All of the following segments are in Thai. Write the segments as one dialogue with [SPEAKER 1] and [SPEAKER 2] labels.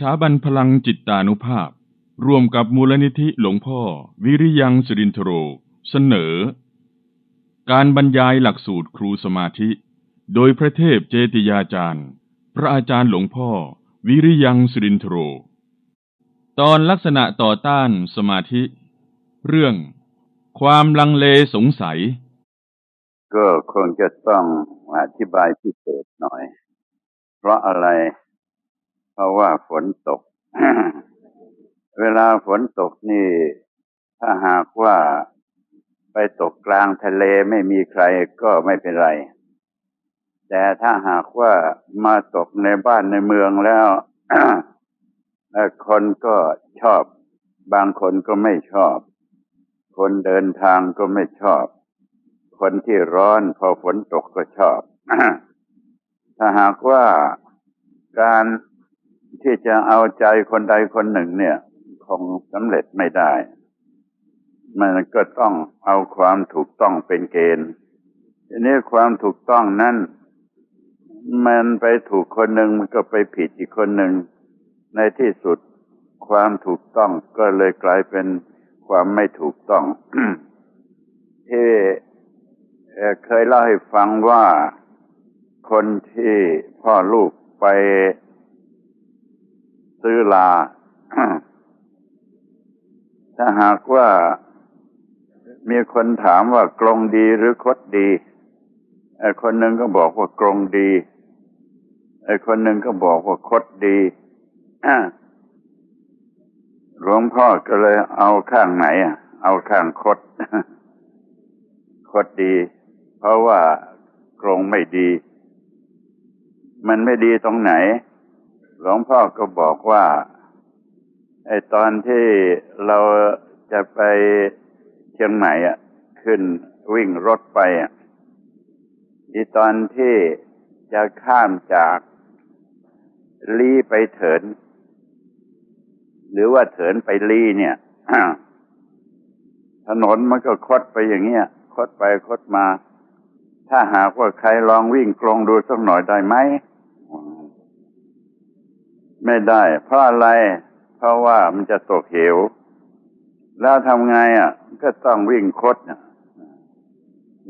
[SPEAKER 1] ถาบันพลังจิตตานุภาพ ร่วมกับมูลนิธิหลวงพ่อ วิริยังสิรินทโร เสนอ การบรรยายหลักสูตรครูสมาธิ โดยพระเทพเจติยาจารย์ พระอาจารย์หลวงพ่อ วิริยังสิรินทโร ตอนลักษณะต่อต้านสมาธิ เรื่อง ความลังเลสงสัย
[SPEAKER 2] ก็คงจะต้องอธิบายพิเศษหน่อย เพราะอะไร ราะว่าฝนตก เวลาฝนตกนี่ ถ้าหากว่าไปตกกลางทะเลไม่มีใครก็ไม่เป็นไร แต่ถ้าหากว่ามาตกในบ้านในเมืองแล้วคนก็ชอบ บางคนก็ไม่ชอบ คนเดินทางก็ไม่ชอบ คนที่ร้อนพอฝนตกก็ชอบ ถ้าหากว่าการ ที่จะเอาใจคนใดคนหนึ่งเนี่ย คงสำเร็จไม่ได้ มันก็ต้องเอาความถูกต้องเป็นเกณฑ์ทีนี้ความถูกต้องนั้นมันไปถูกคนหนึ่งมันก็ไปผิดอีกคนหนึ่ง ในที่สุดความถูกต้องก็เลยกลายเป็นความไม่ถูกต้องที่เคยเล่าให้ฟังว่าคนที่พ่อลูกไป ซื้อลา ถ้าหากว่ามีคนถามว่ากรงดีหรือคดดีไอ้คนหนึ่งก็บอกว่ากรงดีไอ้คนหนึ่งก็บอกว่าคดดีหลวงพ่อก็เลยเอาข้างไหนอะ เอาข้างคด คดดี เพราะว่ากรงไม่ดี มันไม่ดีตรงไหน หลวงพ่อก็บอกว่าไอตอนที่เราจะไปเชียงใหม่อะ ขึ้นวิ่งรถไปอะที่ตอนที่จะข้ามจากลีไปเถิน หรือว่าเถินไปลีเนี่ยถนนมันก็คดไปอย่างเงี้ยคดไปคดมา ถ้าหากว่าใครลองวิ่งกลงดูสักหน่อยได้ไหม ไม่ได้ เพราะอะไร เพราะว่ามันจะตกเหว แล้วทำไงอะ ก็ต้องวิ่งคด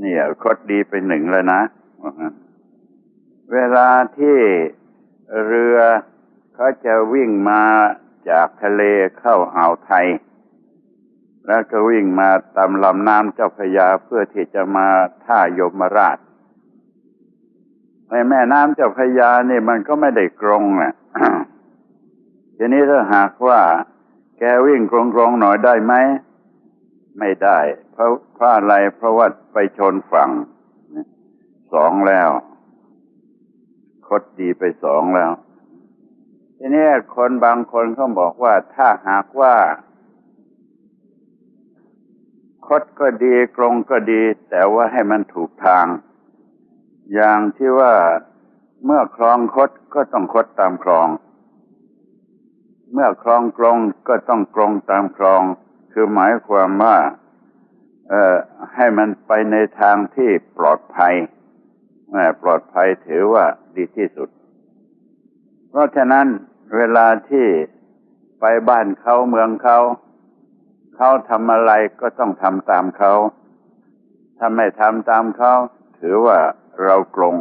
[SPEAKER 2] เนี่ยคดดีไปหนึ่งแล้วนะ เวลาที่เรือเขาจะวิ่งมาจากทะเลเข้าอ่าวไทย แล้วก็วิ่งมาตามลำน้ำเจ้าพระยาเพื่อที่จะมาท่ายมราชในแม่น้ำเจ้าพระยานี่มันก็ไม่ได้กรงน่ะ ทีนี้ถ้าหากว่าแกวิ่งกรงๆหน่อยได้ไหม ไม่ได้ เพราะเพราะอะไรเพราะว่าไปชนฝั่งสองแล้ว คดดีไปสองแล้ว ทีนี้คนบางคนเขาบอกว่าถ้าหากว่า คดก็ดีกรงก็ดี แต่ว่าให้มันถูกทาง อย่างที่ว่าเมื่อคลองคดก็ต้องคดตามคลอง เมื่อคลองกรงก็ต้องกรงตามคลอง คือหมายความว่าให้มันไปในทางที่ปลอดภัยปลอดภัยถือว่าดีที่สุด เพราะฉะนั้นเวลาที่ไปบ้านเขาเมืองเขา เขาทำอะไรก็ต้องทำตามเขาถ้าไม่ทำตามเขาถือว่าเรากลง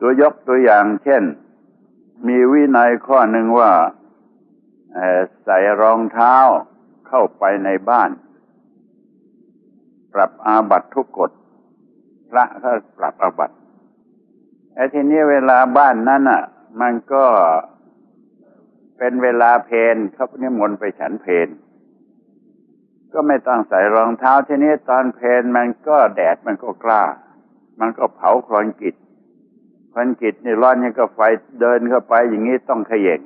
[SPEAKER 2] ตัวยกตัวอย่างเช่น มีวินัยข้อหนึ่งว่าใส่รองเท้าเข้าไปในบ้าน ปรับอาบัตทุกกฎพระก็ปรับอาบัตไอ้ทีนี้เวลาบ้านนั้นอะ มันก็เป็นเวลาเพนเขานิมนต์ไปฉันเพนก็ไม่ต้องใส่รองเท้าทีนี้ตอนเพนมันก็แดดมันก็กล้า มันก็เผาครอนกิจ ครอนกิจนี่ร้อนยังก็ไฟเดินเข้าไปอย่างนี้ต้องขย่ง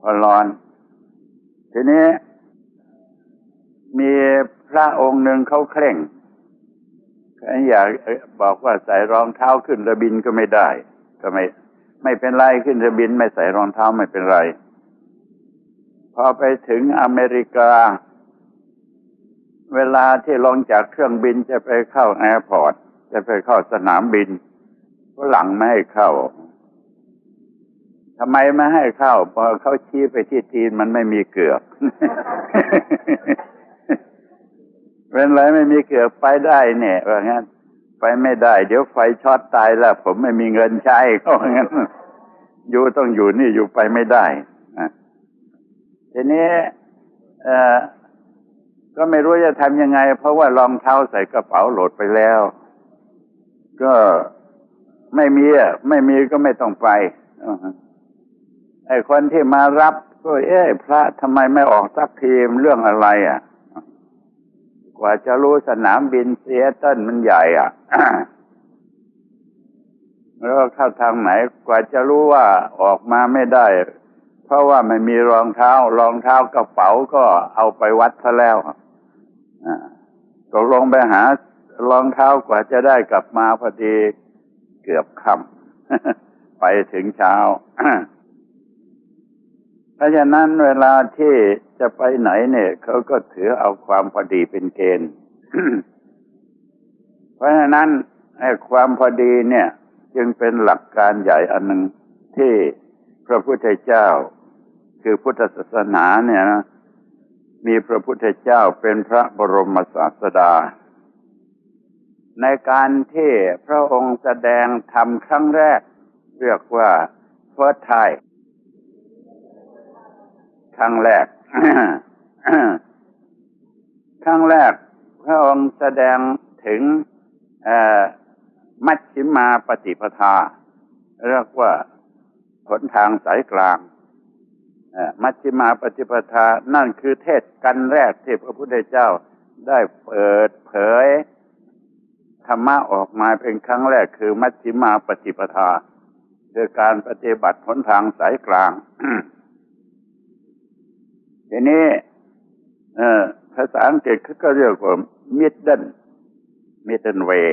[SPEAKER 2] พอร้อน ทีนี้ มีพระองค์หนึ่งเขาเคร่งอยากบอกว่าใส่รองเท้าขึ้นระบินก็ไม่ได้ ก็ไม่ ไม่เป็นไรขึ้นระบิน ไม่ใส่รองเท้าไม่เป็นไร พอไปถึงอเมริกา เวลาที่ลงจากเครื่องบินจะไปเข้า airport จะไปเข้าสนามบิน ฝรั่งไม่ให้เข้าทำไมไม่ให้เข้าพอเขาชี้ไปที่ตีนมันไม่มีเกือกเป็นไรไม่มีเกือกไปได้เนี่ยว่างั้นไปไม่ได้ เดี๋ยวไฟช็อตตายแล้ว ผมไม่มีเงินใช้ก็งั้นอยู่ต้องอยู่นี่อยู่ไปไม่ได้ทีนี้เอก็ไม่รู้จะทำยังไง เพราะว่ารองเท้าใส่กระเป๋าโหลดไปแล้ว ก็ ไม่มีอะไม่มีก็ไม่ต้องไปไอ้คนที่มารับก็เอ๊ะพระทำไมไม่ออกสักทีมเรื่องอะไร อะ กว่าจะรู้สนามบินเซียตันมันใหญ่ อะแล้วเข้าทางไหนกว่าจะรู้ว่าออกมาไม่ได้ เพราะว่าไม่มีรองเท้า รองเท้ากระเป๋าก็เอาไปวัดซะแล้วตกลงไปหารองเท้ากว่าจะได้กลับมาพอดี เกือบค่ำไปถึงเช้า เพราะฉะนั้นเวลาที่จะไปไหนเนี่ยเขาก็ถือเอาความพอดีเป็นเกณฑ์ เพราะฉะนั้นไอ้ความพอดีเนี่ย จึงเป็นหลักการใหญ่อันหนึ่งที่พระพุทธเจ้า คือพุทธศาสนาเนี่ยนะมีพระพุทธเจ้าเป็นพระบรมศาสดา ในการที่พระองค์แสดงธรรมครั้งแรก เรียกว่า first time ครั้งแรกครั้งแรก พระองค์แสดงถึงมัชชิมาปฏิปทา เรียกว่าผลทางสายกลางมัชฌิมาปฏิปทา นั่นคือเทศกันแรกที่พระพุทธเจ้าได้เปิดเผย ธรรมะออกมาเป็นครั้งแรกคือมัชฌิมาปฏิปทาคือการปฏิบัติผลทางสายกลาง ทีนี้ภาษาอังกฤษเขาก็เรียกว่า middle middle way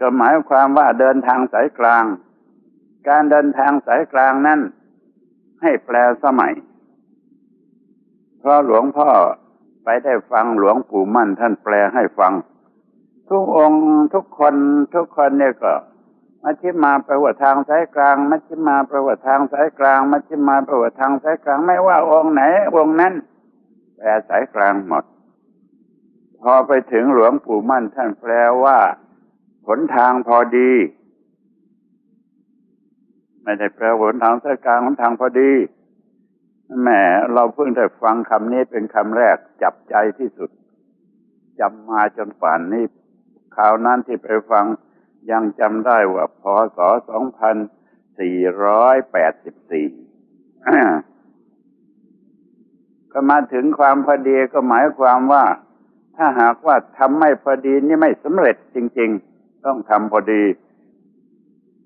[SPEAKER 2] ก็หมายความว่าเดินทางสายกลาง การเดินทางสายกลางนั้นให้แปลสมัย เพราะหลวงพ่อไปได้ฟังหลวงปู่มั่นท่านแปลให้ฟัง ทุกองค์ทุกคนทุกคนเนี่ยก็มัชฌิมาประวัติทางสายกลางมัชฌิมาประวัติทางสายกลางมัชฌิมาประวัติทางสายกลางไม่ว่าองค์ไหน องค์นั้นแปลสายกลางหมด พอไปถึงหลวงปู่มั่นท่านแปลว่าผลทางพอดี ไม่ได้แปลผลทางสายกลางผลทางพอดีแหมเราเพิ่งได้ฟังคำนี้เป็นคำแรกจับใจที่สุดจำมาจนป่านนี้ คราวนั้นที่ไปฟังยังจำได้ว่าพศสองพันสี่ร้อยแปดสิบสี่ก็มาถึงความพอดีก็หมายความว่า ถ้าหากว่าทำไม่พอดีนี่ไม่สำเร็จจริง ๆ ต้องทำพอดี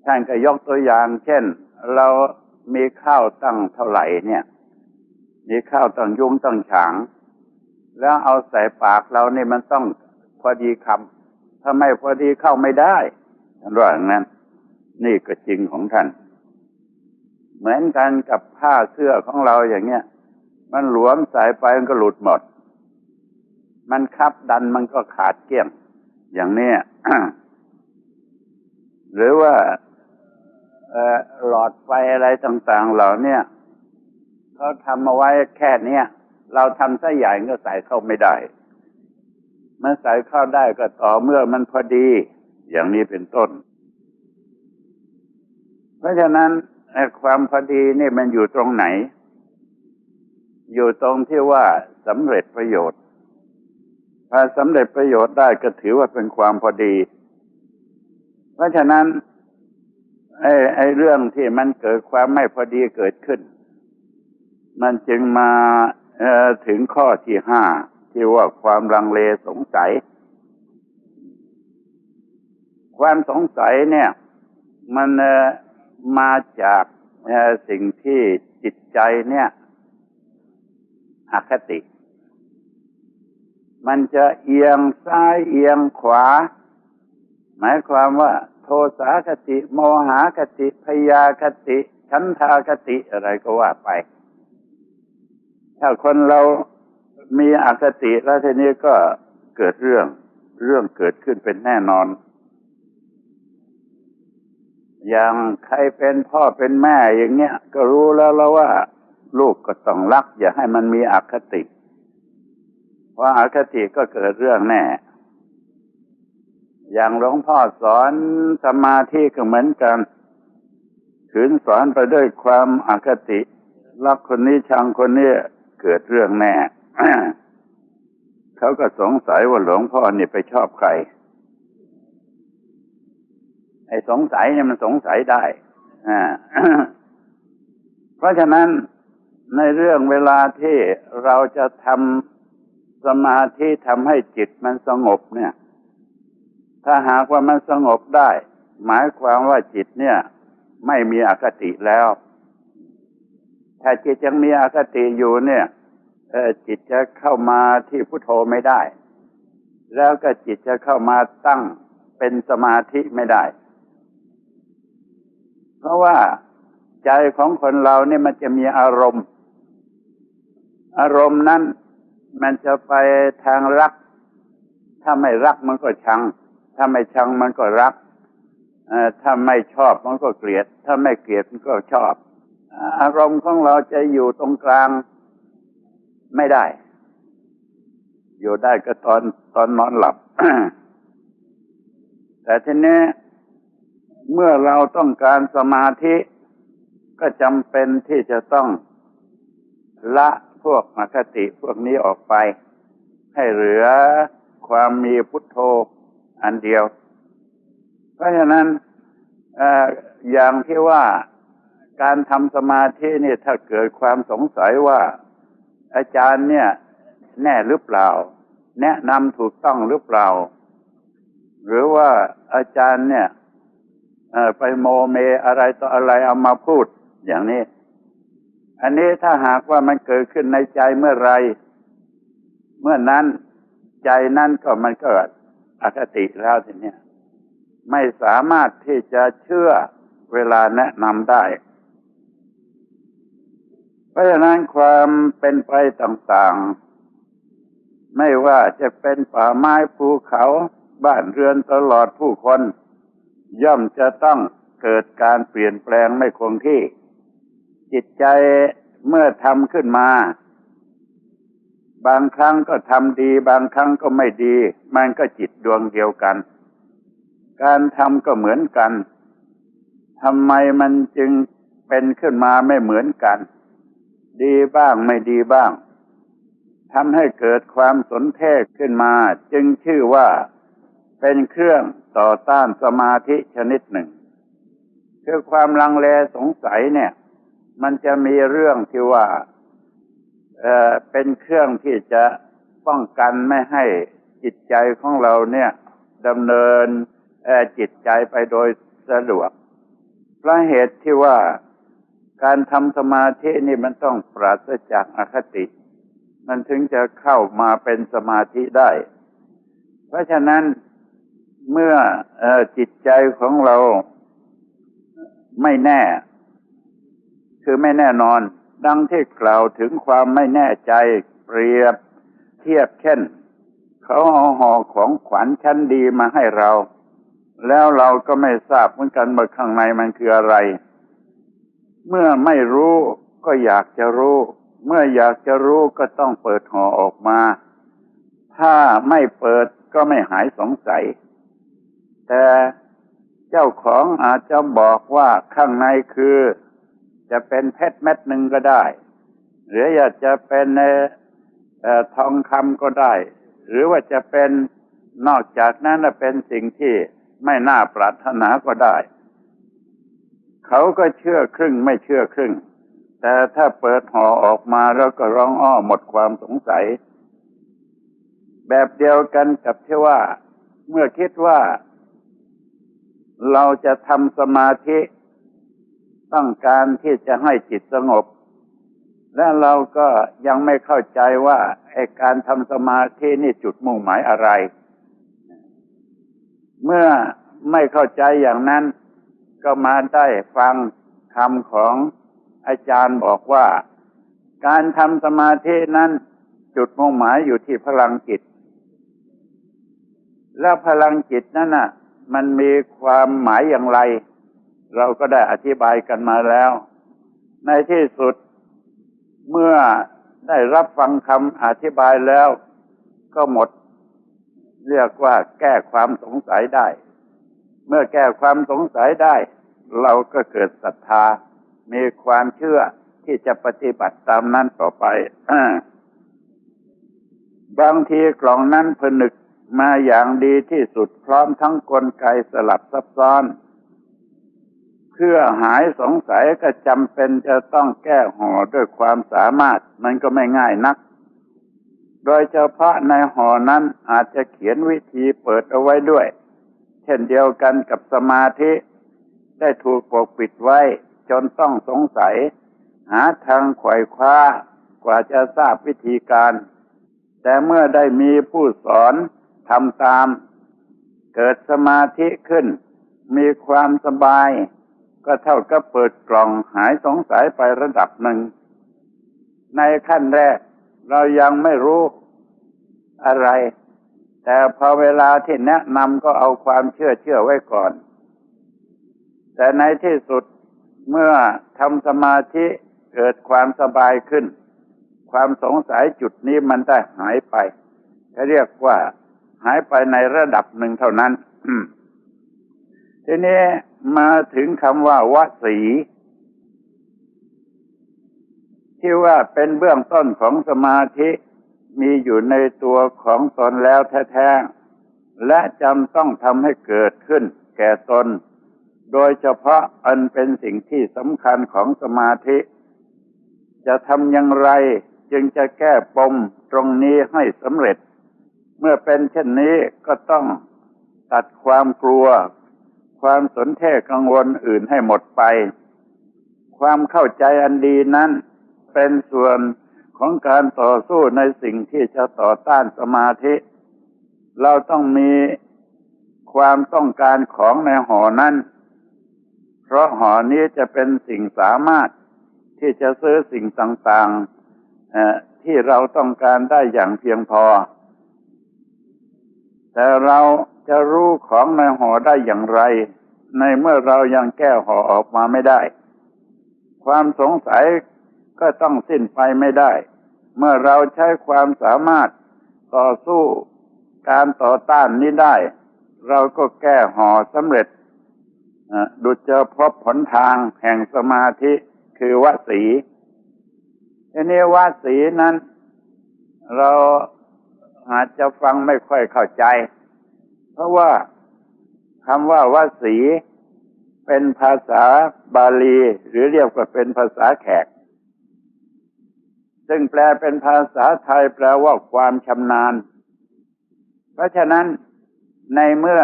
[SPEAKER 2] ท่านก็ยกตัวอย่าง เช่น เรามีข้าวตั้งเท่าไหร่เนี่ย มีข้าวตั้งยุ้งตั้งฉาง แล้วเอาใส่ปากเราเนี่ยมันต้องพอดีคำ ถ้าไม่พอดีเข้าไม่ได้ท่านว่าอย่างนั้น นี่ก็จริงของท่าน เหมือนกันกับผ้าเสื้อของเราอย่างเงี้ย มันหลวมสายไปมันก็หลุดหมด มันคับดันมันก็ขาดเกลี้ยง อย่างเนี้ยหรือว่าหลอดไฟอะไรต่าง ๆ เหล่านี้เขาทำมาไว้แค่เนี้ยเราทำซะใหญ่ก็ใส่เข้าไม่ได้ มันใส่เข้าได้ก็ต่อเมื่อมันพอดี อย่างนี้เป็นต้น เพราะฉะนั้นความพอดีนี่มันอยู่ตรงไหน อยู่ตรงที่ว่าสำเร็จประโยชน์ถ้าสำเร็จประโยชน์ได้ก็ถือว่าเป็นความพอดี เพราะฉะนั้นไอ้ไอ้เรื่องที่มันเกิดความไม่พอดีเกิดขึ้น มันจึงมาถึงข้อที่ห้า ที่ว่าความลังเลสงสัย ความสงสัยเนี่ย มันมาจากสิ่งที่จิตใจเนี่ยอคติ มันจะเอียงซ้ายเอียงขวา หมายความว่า โทสาคติ โมหาคติพยาคติ ชันทาคติอะไรก็ว่าไป ถ้าคนเรา มีอคติแล้วทีนี้ก็เกิดเรื่องเรื่องเกิดขึ้นเป็นแน่นอน อย่างใครเป็นพ่อเป็นแม่อย่างเงี้ย ก็รู้แล้วแล้วว่า ลูกก็ต้องรัก อย่าให้มันมีอคติเพราะอคติก็เกิดเรื่องแน่ อย่างหลวงพ่อสอนสมาธิก็เหมือนกัน ขืนสอนไปด้วยความอคติ รักคนนี้ชังคนนี้เกิดเรื่องแน่ เขาก็สงสัยว่าหลวงพ่อเนี่ยไปชอบใคร ไอ้สงสัยเนี่ยมันสงสัยได้อ่าเพราะฉะนั้นในเรื่องเวลาที่เราจะทำสมาธิทำให้จิตมันสงบเนี่ย ถ้าหากว่ามันสงบได้ หมายความว่าจิตเนี่ย ไม่มีอคติแล้ว ถ้าจิตยังมีอคติอยู่เนี่ย จิตจะเข้ามาที่พุทโธไม่ได้ แล้วก็จิตจะเข้ามาตั้งเป็นสมาธิไม่ได้ เพราะว่าใจของคนเราเนี่ยมันจะมีอารมณ์ อารมณ์นั้นมันจะไปทางรัก ถ้าไม่รักมันก็ชัง ถ้าไม่ชังมันก็รักถ้าไม่ชอบมันก็เกลียด ถ้าไม่เกลียดมันก็ชอบ อารมณ์ของเราจะอยู่ตรงกลาง ไม่ได้ อยู่ได้ก็ตอนตอนนอนหลับ แต่ทีนี้เมื่อเราต้องการสมาธิก็จำเป็นที่จะต้องละพวกอคติพวกนี้ออกไป ให้เหลือความมีพุทโธอันเดียว เพราะฉะนั้นอย่างที่ว่าการทำสมาธินี่ถ้าเกิดความสงสัยว่า อาจารย์เนี่ย แน่หรือเปล่า แนะนำถูกต้องหรือเปล่า หรือว่าอาจารย์เนี่ยไปโมเมอะไรต่ออะไรเอามาพูดอย่างนี้ อันนี้ถ้าหากว่ามันเกิดขึ้นในใจเมื่อไร เมื่อนั้นใจนั้นก็มันเกิดอคติแล้วทีนี้ไม่สามารถที่จะเชื่อเวลาแนะนำได้ ราะฉะนั้นความเป็นไปต่างๆ ไม่ว่าจะเป็นป่าไม้ภูเขา บ้านเรือนตลอดผู้คน ย่อมจะต้องเกิดการเปลี่ยนแปลงไม่คงที่ จิตใจเมื่อทำขึ้นมา บางครั้งก็ทำดี บางครั้งก็ไม่ดี มันก็จิตดวงเดียวกัน การทำก็เหมือนกันทำไมมันจึงเป็นขึ้นมาไม่เหมือนกัน ดีบ้างไม่ดีบ้างทำให้เกิดความสนเทศขึ้นมา จึงชื่อว่าเป็นเครื่องต่อต้านสมาธิชนิดหนึ่ง คือความลังเลสงสัยเนี่ย มันจะมีเรื่องที่ว่าเเป็นเครื่องที่จะป้องกันไม่ให้จิตใจของเราเนี่ยดำเนินจิตใจไปโดยสะดวกเพราะเหตุที่ว่า การทำสมาธินี่มันต้องปราศจากอคติ มันถึงจะเข้ามาเป็นสมาธิได้ เพราะฉะนั้นเมื่ออจิตใจของเราไม่แน่ คือไม่แน่นอน ดังที่กล่าวถึงความไม่แน่ใจเปรียบเทียบเช่น เขาเอาห่อของขวัญชั้นดีมาให้เรา แล้วเราก็ไม่ทราบเหมือนกันว่าข้างในมันคืออะไร เมื่อไม่รู้ก็อยากจะรู้ เมื่ออยากจะรู้ก็ต้องเปิดห่อออกมา ถ้าไม่เปิดก็ไม่หายสงสัย แต่เจ้าของอาจจะบอกว่าข้างในคือ จะเป็นเพชรเม็ดหนึ่งก็ได้ หรืออยากจะเป็นทองคำก็ได้ หรือว่าจะเป็นนอกจากนั้นเป็นสิ่งที่ไม่น่าปรารถนาก็ได้ เขาก็เชื่อครึ่งไม่เชื่อครึ่ง แต่ถ้าเปิดห่อออกมาแล้วก็ร้องอ้อหมดความสงสัย แบบเดียวกันกับที่ว่า เมื่อคิดว่า เราจะทำสมาธิต้องการที่จะให้จิตสงบ และเราก็ยังไม่เข้าใจว่าไอการทำสมาธินี่จุดมุ่งหมายอะไร เมื่อไม่เข้าใจอย่างนั้น ก็มาได้ฟังคำของอาจารย์บอกว่า การทำสมาธินั้นจุดมุ่งหมายอยู่ที่พลังจิต แล้วพลังจิตนั้นน่ะ มันมีความหมายอย่างไร เราก็ได้อธิบายกันมาแล้ว ในที่สุดเมื่อได้รับฟังคำอธิบายแล้ว ก็หมด เรียกว่าแก้ความสงสัยได้ เมื่อแก้ความสงสัยได้ เราก็เกิดศรัทธา มีความเชื่อที่จะปฏิบัติตามนั้นต่อไปบางทีกล่องนั้นผนึกมาอย่างดีที่สุดพร้อมทั้งกลไกสลับซับซ้อน เพื่อหายสงสัยก็จำเป็นจะต้องแก้ห่อด้วยความสามารถ มันก็ไม่ง่ายนัก โดยเฉพาะในห่อนั้นอาจจะเขียนวิธีเปิดเอาไว้ด้วย เช่นเดียวกันกับสมาธิ ได้ถูกปกปิดไว้ จนต้องสงสัย หาทางขวายคว้ากว่าจะทราบวิธีการ แต่เมื่อได้มีผู้สอนทำตาม เกิดสมาธิขึ้น มีความสบาย ก็เท่ากับเปิดกล่องหายสงสัยไประดับหนึ่ง ในขั้นแรกเรายังไม่รู้อะไร แต่พอเวลาที่แนะนำก็เอาความเชื่อเชื่อไว้ก่อน แต่ในที่สุดเมื่อทำสมาธิเกิดความสบายขึ้น ความสงสัยจุดนี้มันได้หายไปเขาเรียกว่าหายไปในระดับหนึ่งเท่านั้น ทีนี้มาถึงคำว่าวสี ที่ว่าเป็นเบื้องต้นของสมาธิ มีอยู่ในตัวของตนแล้วแท้ๆ และจำต้องทำให้เกิดขึ้นแก่ตน โดยเฉพาะอันเป็นสิ่งที่สำคัญของสมาธิ จะทำอย่างไรจึงจะแก้ปมตรงนี้ให้สำเร็จ เมื่อเป็นเช่นนี้ก็ต้องตัดความกลัว ความสนเทกังวลอื่นให้หมดไป ความเข้าใจอันดีนั้นเป็นส่วน ของการต่อสู้ในสิ่งที่จะต่อต้านสมาธิ เราต้องมีความต้องการของในหอนั้น เพราะหอนี้จะเป็นสิ่งสามารถที่จะซื้อสิ่งต่างๆที่เราต้องการได้อย่างเพียงพอ แต่เราจะรู้ของในห่อได้อย่างไร ในเมื่อเรายังแก้ห่อออกมาไม่ได้ ความสงสัย ก็ต้องสิ้นไปไม่ได้ เมื่อเราใช้ความสามารถต่อสู้การต่อต้านนี้ได้ เราก็แก้ห่อสำเร็จดุจจะพบผลทางแห่งสมาธิคือวสีทีนี้วสีนั้น เราอาจจะฟังไม่ค่อยเข้าใจ เพราะว่าคำว่าวสีเป็นภาษาบาลี หรือเรียกว่าเป็นภาษาแขก ซึ่งแปลเป็นภาษาไทยแปลว่าความชำนาญ เพราะฉะนั้นในเมื่อ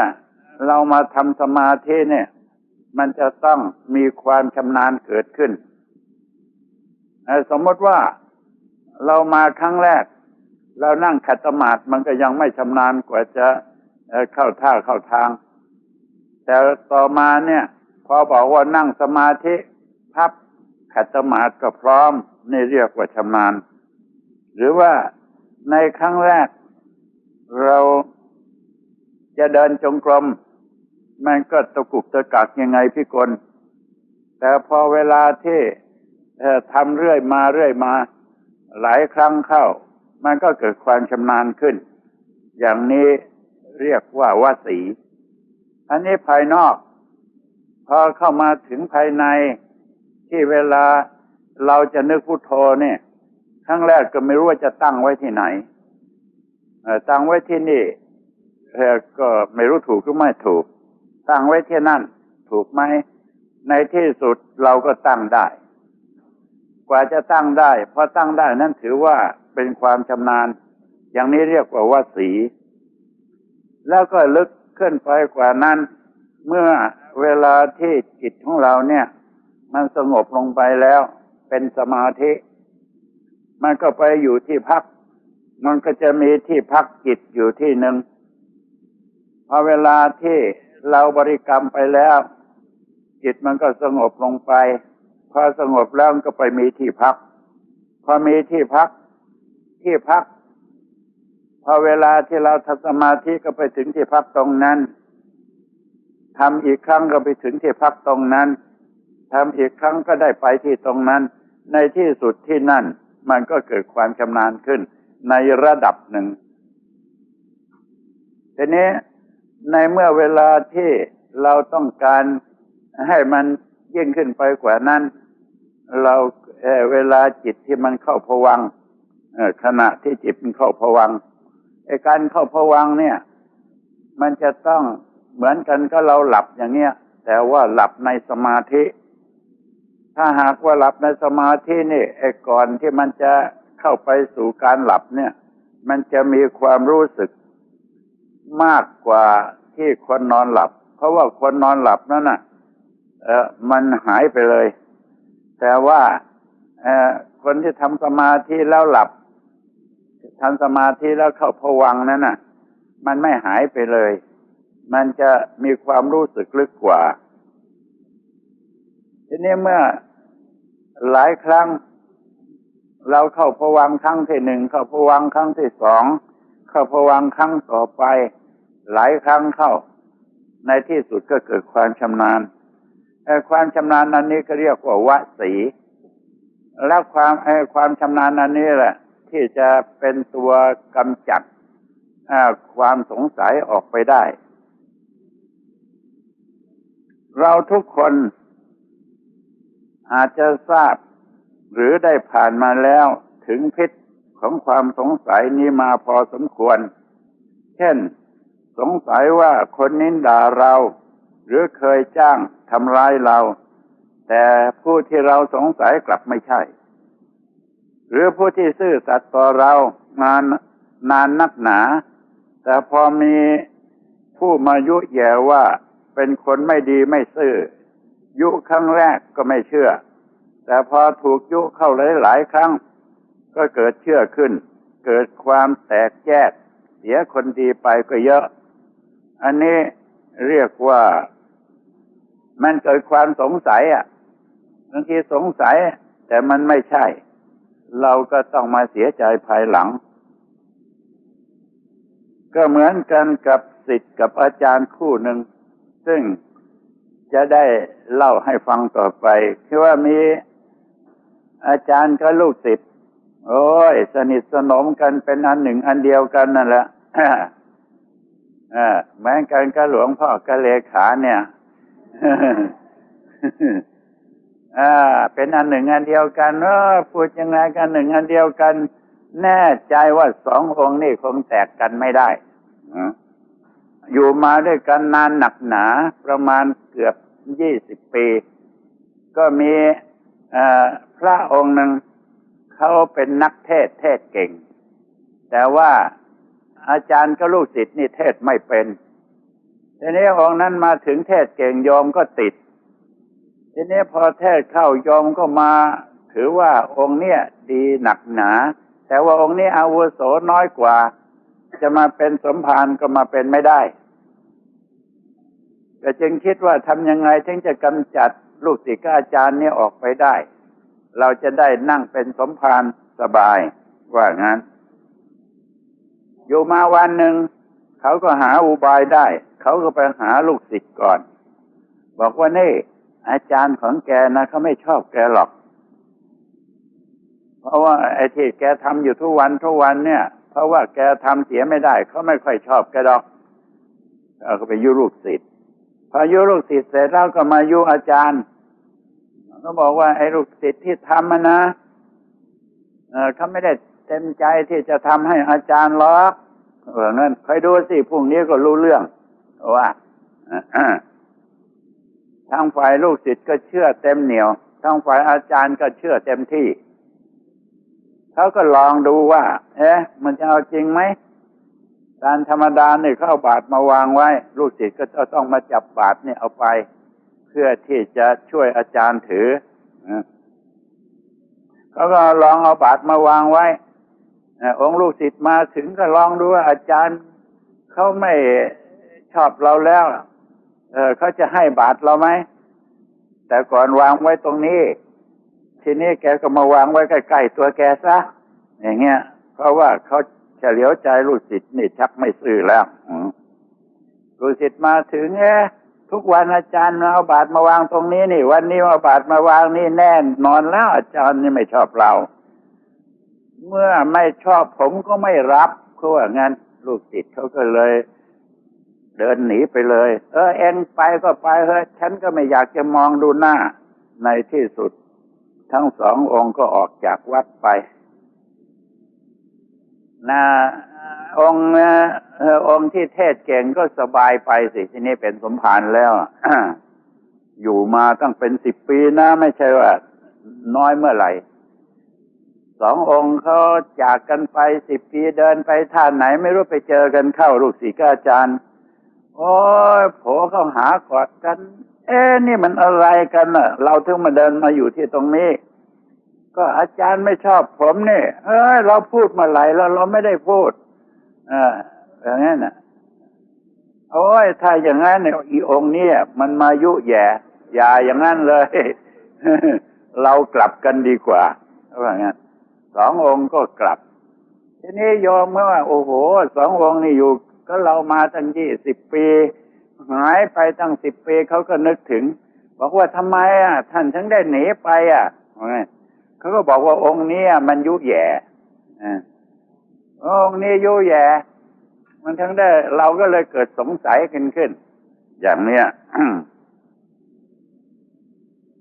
[SPEAKER 2] เรามาทำสมาธิเนี่ย มันจะต้องมีความชำนาญเกิดขึ้น สมมติว่าเรามาครั้งแรก เรานั่งขัดสมาธิมันก็ยังไม่ชำนาญกว่าจะเข้าท่าเข้าทาง แต่ต่อมาเนี่ย พอบอกว่านั่งสมาธิพับ ขัดสมาธิก็พร้อมนี่เรียกว่าชำนาญ หรือว่าในครั้งแรก เราจะเดินจงกรมมันก็ตะกุกตะกักยังไงพี่กลแต่พอเวลาที่ทำเรื่อยมาเรื่อยมา หลายครั้งเข้า มันก็เกิดความชำนาญขึ้น อย่างนี้เรียกว่าวาสี อันนี้ภายนอก พอเข้ามาถึงภายใน ที่เวลาเราจะนึกพุโทโธเนี่ยครั้งแรกก็ไม่รู้ว่าจะตั้งไว้ที่ไหนตั้งไว้ที่นี่ก็ไม่รู้ถูกหรือไม่ถูก ตั้งไว้ที่นั่น ถูกไหมในที่สุดเราก็ตั้งได้ กว่าจะตั้งได้พอตั้งได้นั้นถือว่าเป็นความชำนาญ อย่างนี้เรียกว่าวาสี แล้วก็ลึกขึ้นไปกว่านั้น เมื่อเวลาที่จิตของเราเนี่ย มันสงบลงไปแล้ว เป็นสมาธิ มันก็ไปอยู่ที่พัก มันก็จะมีที่พักจิตอยู่ที่หนึ่งพอเวลาที่เราบริกรรมไปแล้ว จิตมันก็สงบลงไป พอสงบแล้วก็ไปมีที่พัก พอมีที่พัก ที่พัก พอเวลาที่เราทำสมาธิก็ไปถึงที่พักตรงนั้นทำอีกครั้งก็ไปถึงที่พักตรงนั้น ทำอีกครั้งก็ได้ไปที่ตรงนั้น ในที่สุดที่นั่น มันก็เกิดความชำนาญขึ้น ในระดับหนึ่งทีนี้ในเมื่อเวลาที่เราต้องการให้มันยิ่งขึ้นไปกว่านั้น เราเเวลาจิตที่มันเข้าผวังขณะที่จิตมันเข้าผวังไอการเข้าผวังเนี่ย มันจะต้องเหมือนกันก็เราหลับอย่างเงี้ย แต่ว่าหลับในสมาธิ ถ้าหากว่าหลับในสมาธินี่ไอ้ก่อนที่มันจะเข้าไปสู่การหลับเนี่ย มันจะมีความรู้สึกมากกว่าที่คนนอนหลับ เพราะว่าคนนอนหลับนั่นน่ะ เออมันหายไปเลย แต่ว่าเออคนที่ทำสมาธิแล้วหลับทำสมาธิแล้วเข้าผวังนั้นน่ะ มันไม่หายไปเลย มันจะมีความรู้สึกลึกกว่า ทีนี้เมื่อหลายครั้ง เราเข้าผวังครั้งที่หนึ่งเข้าผวังครั้งที่สองเข้าผวังครั้งต่อไป หลายครั้งเข้า ในที่สุดก็เกิดความชำนาญความชำนาญนั้นนี้ก็เรียกว่าวสีแล้วความไอ้ความชำนาญนั้นนี้แหละ ที่จะเป็นตัวกำจัดความสงสัยออกไปได้ เราทุกคน อาจจะทราบ หรือได้ผ่านมาแล้วถึงพิษของความสงสัยนี้มาพอสมควร เช่น สงสัยว่าคนนินด่าเรา หรือเคยจ้างทำร้ายเรา แต่ผู้ที่เราสงสัยกลับไม่ใช่ หรือผู้ที่ซื่อสัตย์ต่อเรานานนานนักหนา แต่พอมีผู้มายุแย่ว่าเป็นคนไม่ดีไม่ซื่อ ยุครั้งแรกก็ไม่เชื่อ แต่พอถูกยุเข้าหลายๆครั้ง ก็เกิดเชื่อขึ้น เกิดความแตกแยกเสียคนดีไปก็เยอะ อันนี้เรียกว่า มันเกิดความสงสัยอะบางทีสงสัย แต่มันไม่ใช่ เราก็ต้องมาเสียใจภายหลัง ก็เหมือนกันกับสิทธิ์กับอาจารย์คู่หนึ่ง ซึ่ง จะได้เล่าให้ฟังต่อไปคือว่ามีอาจารย์กับลูกศิษย์โอ้ย สนิทสนมกันเป็นอันหนึ่งอันเดียวกันนั่นแหละเหมือนกันกับหลวงพ่อกับเลขาเนี่ยอ่าเป็นอันหนึ่งอันเดียวกันเออพูดยังไงกันหนึ่งอันเดียวกัน แน่ใจว่าสององค์นี่คงแตกกันไม่ได้ อยู่มาด้วยกันนานหนักหนา ประมาณเกือบยี่สิบปี ก็มีพระองค์หนึ่งเขาเป็นนักเทศเทศเก่ง แต่ว่าอาจารย์ก็ลูกศิษย์นี่เทศไม่เป็นทีนี้องค์นั้นมาถึงเทศเก่งยอมก็ติด ทีนี้พอเทศเข้ายอมก็มา ถือว่าองค์เนี้ยดีหนักหนา แต่ว่าองค์นี้อาวุโสน้อยกว่า จะมาเป็นสมภารก็มาเป็นไม่ได้ แต่จึงคิดว่าทำยังไงถึงจะกำจัดลูกศิษย์อาจารย์นี่ออกไปได้ เราจะได้นั่งเป็นสมภารสบายว่างั้น อยู่มาวันหนึ่งเขาก็หาอุบายได้ เขาก็ไปหาลูกศิษย์ก่อน บอกว่านี่ อาจารย์ของแกนะเขาไม่ชอบแกหรอก เพราะว่าไอ้ที่แกทำอยู่ทุกวันทุกวันเนี่ย เพราะว่าแกทำเสียไม่ได้ เขาไม่ค่อยชอบแกหรอกเขาไปยุลูกศิษย์พอยุลูกศิษย์เสร็จแล้วก็มายุอาจารย์เขาบอกว่าไอ้ลูกศิษย์ที่ทำมันนะเขาไม่ได้เต็มใจที่จะทำให้อาจารย์หรอกเออนั่นคอยดูสิพรุ่งนี้ก็รู้เรื่องว่าทางฝ่ายลูกศิษย์ก็เชื่อเต็มเหนียวทางฝ่ายอาจารย์ก็เชื่อเต็มที่ เขาก็ลองดูว่า เอ๊ะ มันจะเอาจริงไหมการธรรมดาเนี่ยเข้าบาทมาวางไว้ ลูกศิษย์ก็จะต้องมาจับบาทเนี่ยเอาไป เพื่อที่จะช่วยอาจารย์ถือเขาก็ลองเอาบาทมาวางไว้องค์ลูกศิษย์มาถึงก็ลองดูว่าอาจารย์เขาไม่ชอบเราแล้วเออเขาจะให้บาทเราไหมแต่ก่อนวางไว้ตรงนี้ ทีนี้แกก็มาวางไว้ใกล้ๆตัวแกซะอย่างเงี้ย เพราะว่าเขาเฉลียวใจลูกศิษย์นี่ชักไม่ซื่อแล้วลูกศิษย์มาถึงเอ๊ทุกวันอาจารย์มาเอาบาตรมาวางตรงนี้นี่ วันนี้เอาบาตรมาวางนี่แน่นอนแล้ว อาจารย์นี่ไม่ชอบเรา เมื่อไม่ชอบผมก็ไม่รับเขาว่างั้น ลูกศิษย์เขาก็เลย เดินหนีไปเลย เออเองไปก็ไปเฮ้ยฉันก็ไม่อยากจะมองดูหน้า ในที่สุด ทั้งสององค์ก็ออกจากวัดไปนะองค์องค์ที่เทศเก่งก็สบายไปสิที่นี่เป็นสมภารแล้วอยู่มาตั้งเป็นสิบปีนะ ไม่ใช่ว่า น้อยเมื่อไหร่สององค์เขาจากกันไปสิบปีเดินไปท่านไหน ไม่รู้ไปเจอกันเข้าลูกศิษย์อาจารย์ โอ้ยโผเข้าหากอดกัน เอ๊นี่มันอะไรกันน่ะ เราถึงมาเดินมาอยู่ที่ตรงนี้ ก็อาจารย์ไม่ชอบผมเนี่เอ้ยเราพูดมาหลายแล้วเราไม่ได้พูดอ่าอย่างนั้นน่ะโอ้ยถ้าอย่างนั้นเนี่ยอีองค์นี้มันมายุแย่อย่าอย่างนั้นเลย เรากลับกันดีกว่าว่างั้นสององค์ก็กลับ ทีนี้ยอมเมื่อว่า โอ้โหสององค์นี่อยู่ ก็เรามาตั้งยี่สิบปี หายไปตั้งสิบปีเขาก็นึกถึง บอกว่าทำไมอะ ท่านถึงได้หนีไปอะเขาก็บอกว่าองค์นี้มันยุแย่องค์นี้ยุแย่มันทั้งได้เราก็เลยเกิดสงสัยกันขึ้น อย่างเนี้ย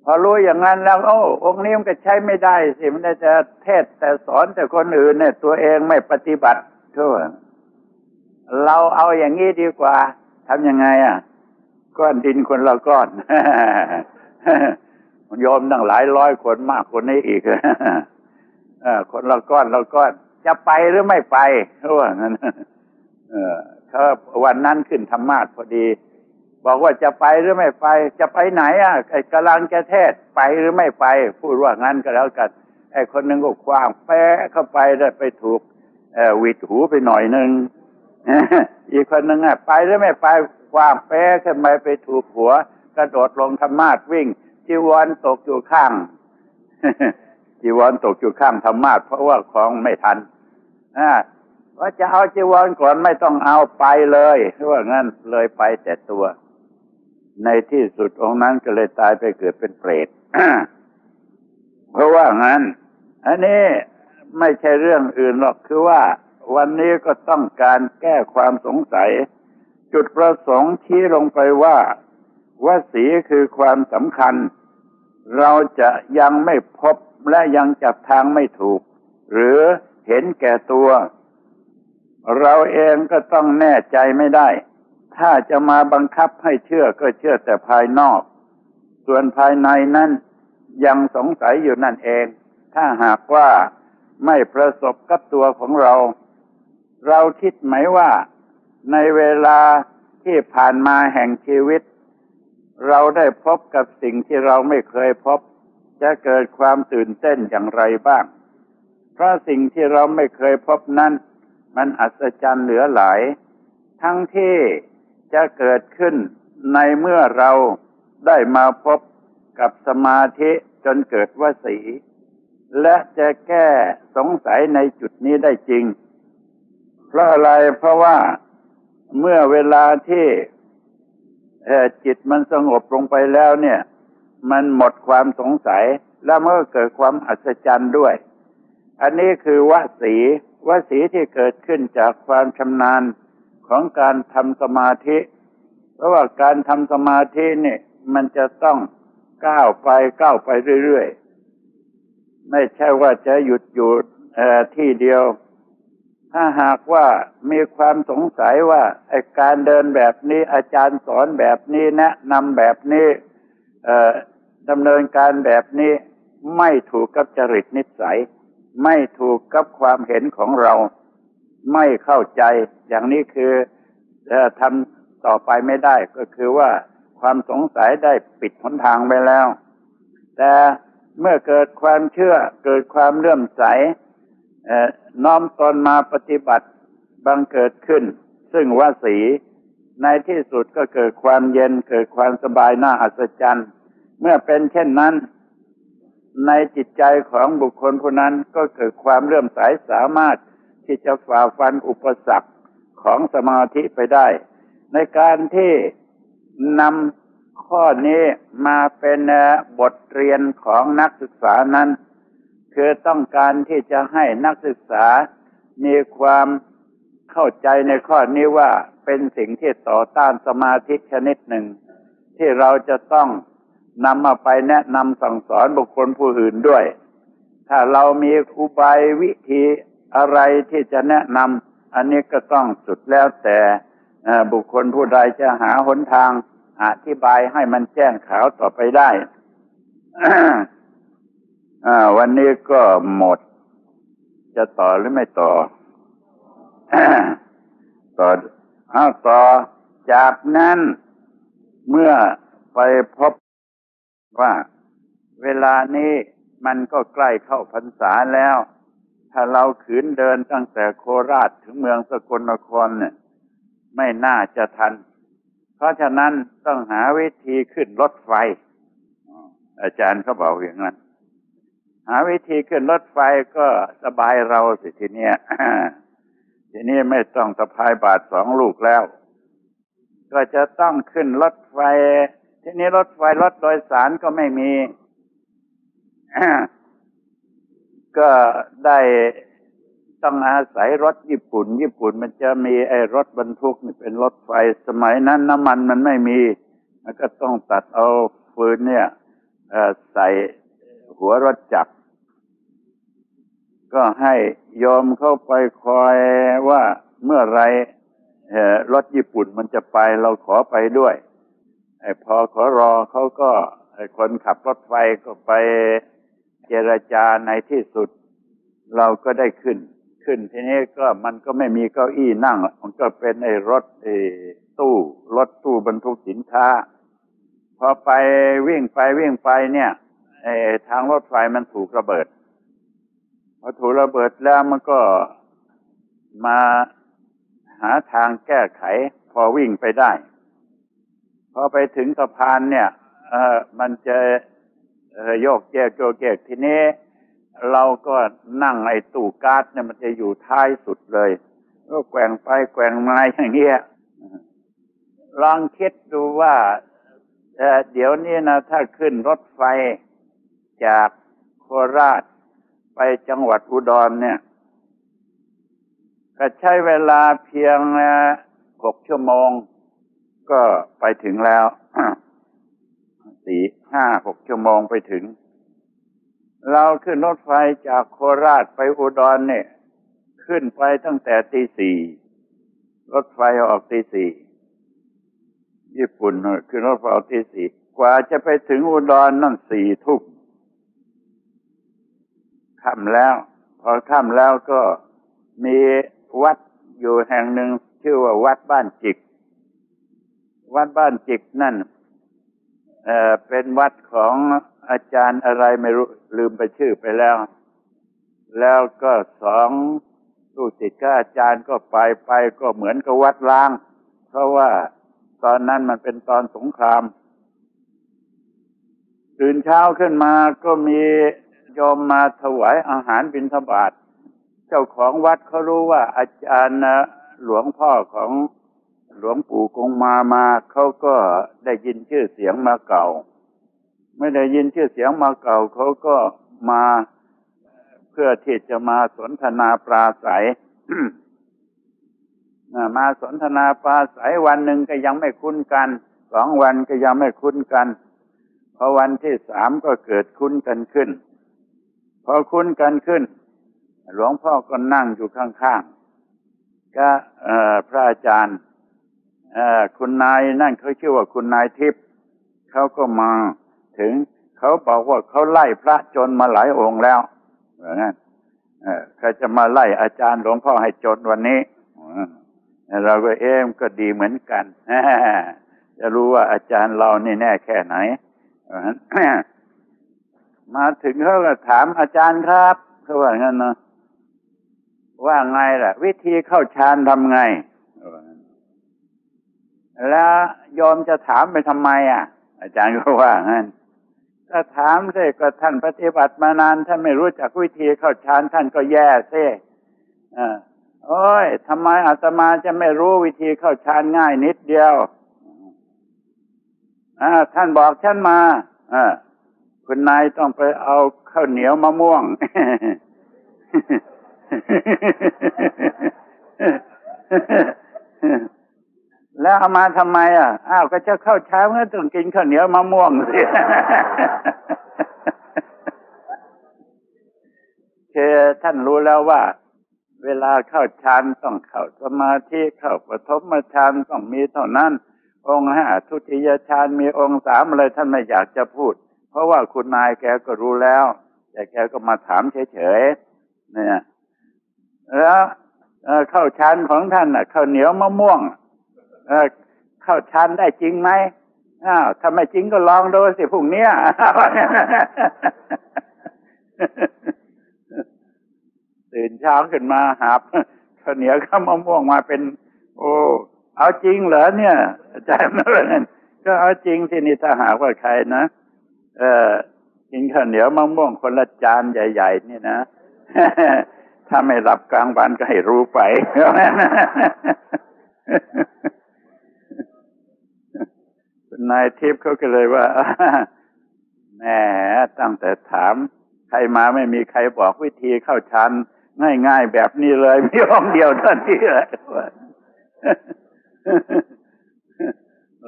[SPEAKER 2] พอรู้อย่างนั้นแล้วโอ้องค์นี้มันก็ใช้ไม่ได้สิมันได้จะเทศแต่สอนแต่คนอื่นเนี่ย ตัวเองไม่ปฏิบัติทั่วเราเอาอย่างนี้ดีกว่า ทำยังไงอะ ก้อนดินคนละก้อนมันโยมตั้งหลายร้อยคนมากคนนี้อีกอคนละก้อนละก้อน จะไปหรือไม่ไปเขาว่างั้นเออเขาวันนั้นขึ้นธรรมาทพอดี บอกว่าจะไปหรือไม่ไป จะไปไหนอะไอ้กำลังจะเทศไปหรือไม่ไป พูดว่างั้นก็แล้วกันไอ้คนหนึ่งก็คว้างแปะเข้าไปได้ไปถูกเออวิดหูไปหน่อยหนึ่ง อีกคนหนึ่งอะไปหรือไม่ไปควางแปะขึ้นไปไปถูกหัว กระโดดลงธรรมาทวิ่ง จีวรตกอยู่ข้าง จีวรตกอยู่ข้างธรรมาทเพราะว่าของไม่ทันอ่าว่าจะเอาจีวรก่อนไม่ต้องเอาไปเลยว่างั้นเลยไปแต่ตัว ในที่สุดองค์นั้นก็เลยตายไปเกิดเป็นเปรตเพราะว่างั้น อันนี้ไม่ใช่เรื่องอื่นหรอกคือว่า วันนี้ก็ต้องการแก้ความสงสัย จุดประสงค์ชี้ลงไปว่าว่าสีคือความสำคัญ เราจะยังไม่พบและยังจับทางไม่ถูก หรือเห็นแก่ตัว เราเองก็ต้องแน่ใจไม่ได้ ถ้าจะมาบังคับให้เชื่อก็เชื่อแต่ภายนอก ส่วนภายในนั้นยังสงสัยอยู่นั่นเอง ถ้าหากว่าไม่ประสบกับตัวของเรา เราคิดไหมว่าในเวลาที่ผ่านมาแห่งชีวิต เราได้พบกับสิ่งที่เราไม่เคยพบ จะเกิดความตื่นเต้นอย่างไรบ้าง เพราะสิ่งที่เราไม่เคยพบนั้น มันอัศจรรย์เหลือหลาย ทั้งที่จะเกิดขึ้นในเมื่อเราได้มาพบกับสมาธิจนเกิดวสี และจะแก้สงสัยในจุดนี้ได้จริง เพราะอะไรเพราะว่าเมื่อเวลาที่จิตมันสงบลงไปแล้วเนี่ย มันหมดความสงสัย แล้วเมื่อเกิดความอัศจรรย์ด้วย อันนี้คือวสีวสีที่เกิดขึ้นจากความชำนาญของการทำสมาธิ เพราะว่าการทำสมาธินี่มันจะต้องก้าวไปก้าวไปเรื่อยๆ ไม่ใช่ว่าจะหยุดอยู่ที่เดียว ถ้าหากว่ามีความสงสัยว่าไอการเดินแบบนี้อาจารย์สอนแบบนี้แนะนำแบบนี้ดำเนินการแบบนี้ไม่ถูกกับจริตนิสัย ไม่ถูกกับความเห็นของเรา ไม่เข้าใจอย่างนี้คือทำต่อไปไม่ได้ก็คือว่าความสงสัยได้ปิดหนทางไปแล้ว แต่เมื่อเกิดความเชื่อเกิดความเลื่อมใส น้อมตนมาปฏิบัติบังเกิดขึ้น ซึ่งว่าสีในที่สุดก็เกิดความเย็นเกิดความสบายน่าอัศจรรย์ เมื่อเป็นเช่นนั้น ในจิตใจของบุคคลผู้นั้นก็เกิดความเลื่อมใสสามารถที่จะฝ่าฟันอุปสรรคของสมาธิไปได้ ในการที่นำข้อนี้มาเป็นบทเรียนของนักศึกษานั้น คือต้องการที่จะให้นักศึกษามีความเข้าใจในข้อนี้ว่าเป็นสิ่งที่ต่อต้านสมาธิชนิดหนึ่ง ที่เราจะต้องนำมาไปแนะนำสั่งสอนบุคคลผู้อื่นด้วย ถ้าเรามีอุบายวิธีอะไรที่จะแนะนำอันนี้ก็ต้องสุดแล้วแต่บุคคลผู้ใดจะหาหนทางอธิบายให้มันแจ้งขาวต่อไปได้ วันนี้ก็หมด จะต่อหรือไม่ต่อ ต่อเอาต่อ จากนั้นเมื่อไปพบว่า เวลานี้มันก็ใกล้เข้าพรรษาแล้ว ถ้าเราขืนเดินตั้งแต่โคราชถึงเมืองสกลนครเนี่ย ไม่น่าจะทัน เพราะฉะนั้นต้องหาวิธีขึ้นรถไฟ อาจารย์เขาบอกอย่างนั้น หาวิธีขึ้นรถไฟก็สบายเราสิทีเนี้ยทีนี้ไม่ต้องสะพายบาทสองลูกแล้ว ก็จะต้องขึ้นรถไฟ ทีนี้รถไฟรถโดยสารก็ไม่มี ก็ได้ต้องอาศัยรถญี่ปุ่น ญี่ปุ่นมันจะมีไอ้รถบรรทุกนี่เป็นรถไฟสมัยนั้นน้ำมันมันไม่มี มันก็ต้องตัดเอาฟืนเนี่ยใส่ หัวรถจักร ก็ให้ยอมเข้าไปคอยว่าเมื่อไรรถญี่ปุ่นมันจะไปเราขอไปด้วยอพอขอรอเขาก็คนขับรถไฟก็ไปเจรจาในที่สุด เราก็ได้ขึ้น ขึ้นทีนี้ก็มันก็ไม่มีเก้าอี้นั่ง มันก็เป็นไอ้รถไอ้ตู้รถตู้บรรทุกสินค้า พอไปวิ่งไปวิ่งไปเนี่ย ทางรถไฟมันถูกระเบิดพอถูกระเบิดแล้วมันก็มาหาทางแก้ไข พอวิ่งไปได้ พอไปถึงสะพานเนี่ยเออมันจะโยกแยกโยกแยกทีนี้ เราก็นั่งไอ้ตู้ก๊าร์ดเนี่ยมันจะอยู่ท้ายสุดเลยก็แกว่งไปแกว่งมาอย่างเงี้ยลองคิดดูว่าเดี๋ยวนี้นะถ้าขึ้นรถไฟ จากโคราชไปจังหวัดอุดรเนี่ย ก็ใช้เวลาเพียงหกชั่วโมง ก็ไปถึงแล้วสี่ห้าหกชั่วโมงไปถึง เราขึ้นรถไฟจากโคราชไปอุดรเนี่ย ขึ้นไปตั้งแต่ตีสี่รถไฟออกตีสี่ญี่ปุ่นขึ้นรถไฟออกตีสี่กว่าจะไปถึงอุดรนั่นสี่ทุ่ม ค่ำแล้ว พอค่ำแล้วก็มีวัดอยู่แห่งหนึ่งชื่อว่าวัดบ้านจิก วัดบ้านจิกนั่นเเป็นวัดของอาจารย์อะไรไม่รู้ลืมไปชื่อไปแล้ว แล้วก็สองลูกศิษย์ก็อาจารย์ก็ไปไปก็เหมือนกับวัดล้าง เพราะว่าตอนนั้นมันเป็นตอนสงคราม ตื่นเช้าขึ้นมาก็มี โยมมาถวายอาหารบิณฑบาต เจ้าของวัดเขารู้ว่าอาจารย์หลวงพ่อของหลวงปู่กงมามาเขาก็ได้ยินชื่อเสียงมาเก่า ไม่ได้ยินชื่อเสียงมาเก่าเขาก็มาเพื่อที่จะมาสนทนาปราศัยมาสนทนาปราศัยวันหนึ่งก็ยังไม่คุ้นกันสองวันก็ยังไม่คุ้นกันพอวันที่สามก็เกิดคุ้นกันขึ้น พอคุ้นกันขึ้น หลวงพ่อก็นั่งอยู่ข้างๆก็พระอาจารย์คุณนายนั่นเขาชื่อว่าคุณนายทิพย์เขาก็มาถึงเขาบอกว่าเขาไล่พระจนมาหลายองค์แล้วอย่างนั้นเขาจะมาไล่อาจารย์หลวงพ่อให้จนวันนี้เราก็เอ๊มก็ดีเหมือนกันจะรู้ว่าอาจารย์เรานี่แน่แค่ไหน มาถึงเขาก็ถามอาจารย์ครับเขาว่างั้นนะว่าไงล่ะ วิธีเข้าฌานทำไง แล้วยอมจะถามไปทำไม อะ อาจารย์ก็ว่างั้นถ้าถามเลยก็ท่านปฏิบัติมานานท่านไม่รู้จักวิธีเข้าฌานท่านก็แย่เซ่โอ้ยทำไมอาตมาจะไม่รู้วิธีเข้าฌานง่ายนิดเดียว
[SPEAKER 3] อ่าท่านบอกฉันมาอ่า คุณนายต้องไปเอาข้าวเหนียวมะม่วง แล้วเอามาทำไมอะ อ้าวก็จะเข้าเช้าก็ต้องกินข้าวเหนียวมะม่วงสิคือท่านรู้แล้วว่า เวลาเข้าฌานต้องเข้าสมาธิเข้าปฐมฌานต้องมีเท่านั้น องค์ห้าทุติยฌานมีองค์สามอะไรท่านไม่อยากจะพูด เพราะว่าคุณนายแกก็รู้แล้ว แต่แกก็มาถามเฉยๆเนี่ยแล้วเข้าฌานของท่านอะข้าวเหนียวมะม่วงเข้าฌานได้จริงไหมอ้าวถ้าไมจริงก็ลองดูสิพรุ่งนี้ตื่นเช้าขึ้นมาหาบข้าวเหนียวข้าวมะม่วงมาเป็น โอ้เอาจริงเหรอเนี่ยอาจารย์นั่นก็เอาจริงที่นี่ถ้าหากว่าใครนะ เออกินข้าวเหนียวมะม่วงคนละจานใหญ่ ๆ นี่นะถ้าไม่หลับกลางวันก็ให้รู้ไปนายทิพย์เขาก็เลยว่าแหมตั้งแต่ถาม ใครมาไม่มีใครบอกวิธีเข้าฌานง่ายๆแบบนี้เลยมีองเดียวเท่านี้แหละ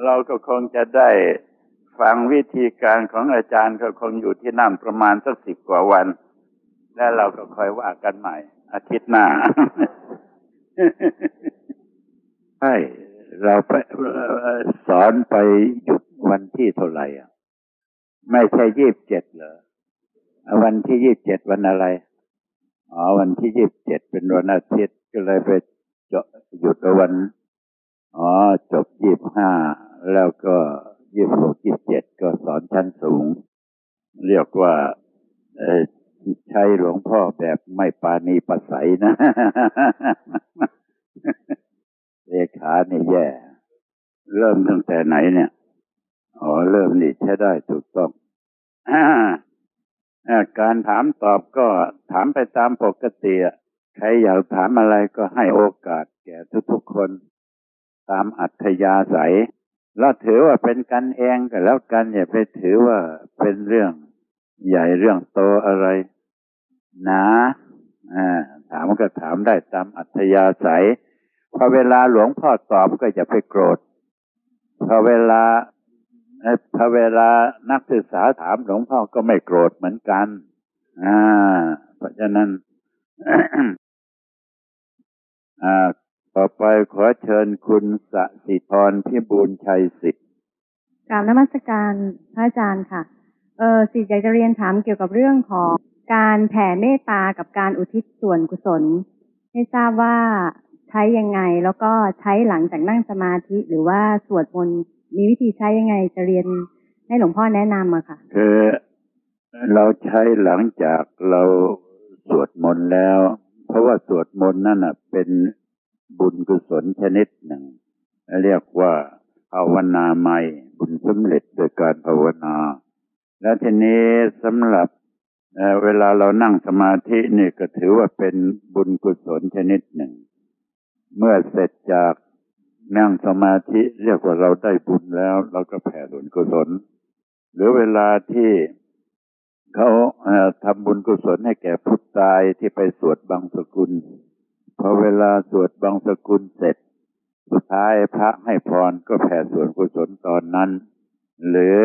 [SPEAKER 3] เราก็คงจะได้ ฟังวิธีการของอาจารย์ก็คงอยู่ที่นั่นประมาณสักสิบกว่าวัน แล้วเราก็ค่อยว่ากันใหม่ อาทิตย์หน้า
[SPEAKER 2] ใช่เราไปสอนไปหยุดวันที่เท่าไหร่อะ ไม่ใช่ยี่บเจ็ดเหรอวันที่ยี่บเจ็ดวันอะไรอ๋อวันที่ยี่บเจ็ดเป็นวันอาทิตย์ก็เลยไปหยุดวันอ๋อจบยี่บห้าแล้วก็ ยี่สิบหกยี่บเจ็ดก็สอนชั้นสูง เรียกว่าใช้หลวงพ่อแบบไม่ปานีปัสใสนะ เลขาเนี่ยแย่ เริ่มตั้งแต่ไหนเนี่ย อ๋อ เริ่มนี่ใช้ได้ถูกต้องการถามตอบก็ถามไปตามปกติใครอยากถามอะไรก็ให้โอกาสแก่ทุกๆคน ตามอัธยาศัย เราถือว่าเป็นกันเองก็แล้วกันอย่าไปถือว่าเป็นเรื่องใหญ่เรื่องโตอะไรนะถามก็ถามได้ตามอัธยาศัยพอเวลาหลวงพ่อตอบก็จะไปโกรธพอเวลาพอเวลานักศึกษาถามหลวงพ่อก็ไม่โกรธเหมือนกันอ่าเพราะฉะนั้น ต่อไปขอเชิญคุณสสิธรพิบูลชัยสิทธิ์
[SPEAKER 4] กราบนมัสการพระอาจารย์ค่ะ เออสิอยากจะเรียนถามเกี่ยวกับเรื่องของการแผ่เมตตากับการอุทิศส่วนกุศลให้ทราบว่าใช้ยังไง แล้วก็ใช้หลังจากนั่งสมาธิหรือว่าสวดมนต์มีวิธีใช้ยังไงจะเรียนให้หลวงพ่อแนะนำอะค่ะ
[SPEAKER 2] คือเราใช้หลังจากเราสวดมนต์แล้ว เพราะว่าสวดมนต์นั่นเป็น บุญกุศลชนิดหนึ่ง เรียกว่าภาวนาใหม่บุญสำเร็จโดยการภาวนา และทีนี้สำหรับเวลาเรานั่งสมาธินี่ก็ถือว่าเป็นบุญกุศลชนิดหนึ่ง เมื่อเสร็จจากนั่งสมาธิเรียกว่าเราได้บุญแล้ว เราก็แผ่บุญกุศล หรือเวลาที่เขาทำบุญกุศลให้แก่ผู้ตายที่ไปสวดบังสกุล พอเวลาสวดบังสกุลเสร็จ สุดท้ายพระให้พรก็แผ่ส่วนกุศลตอนนั้น หรือ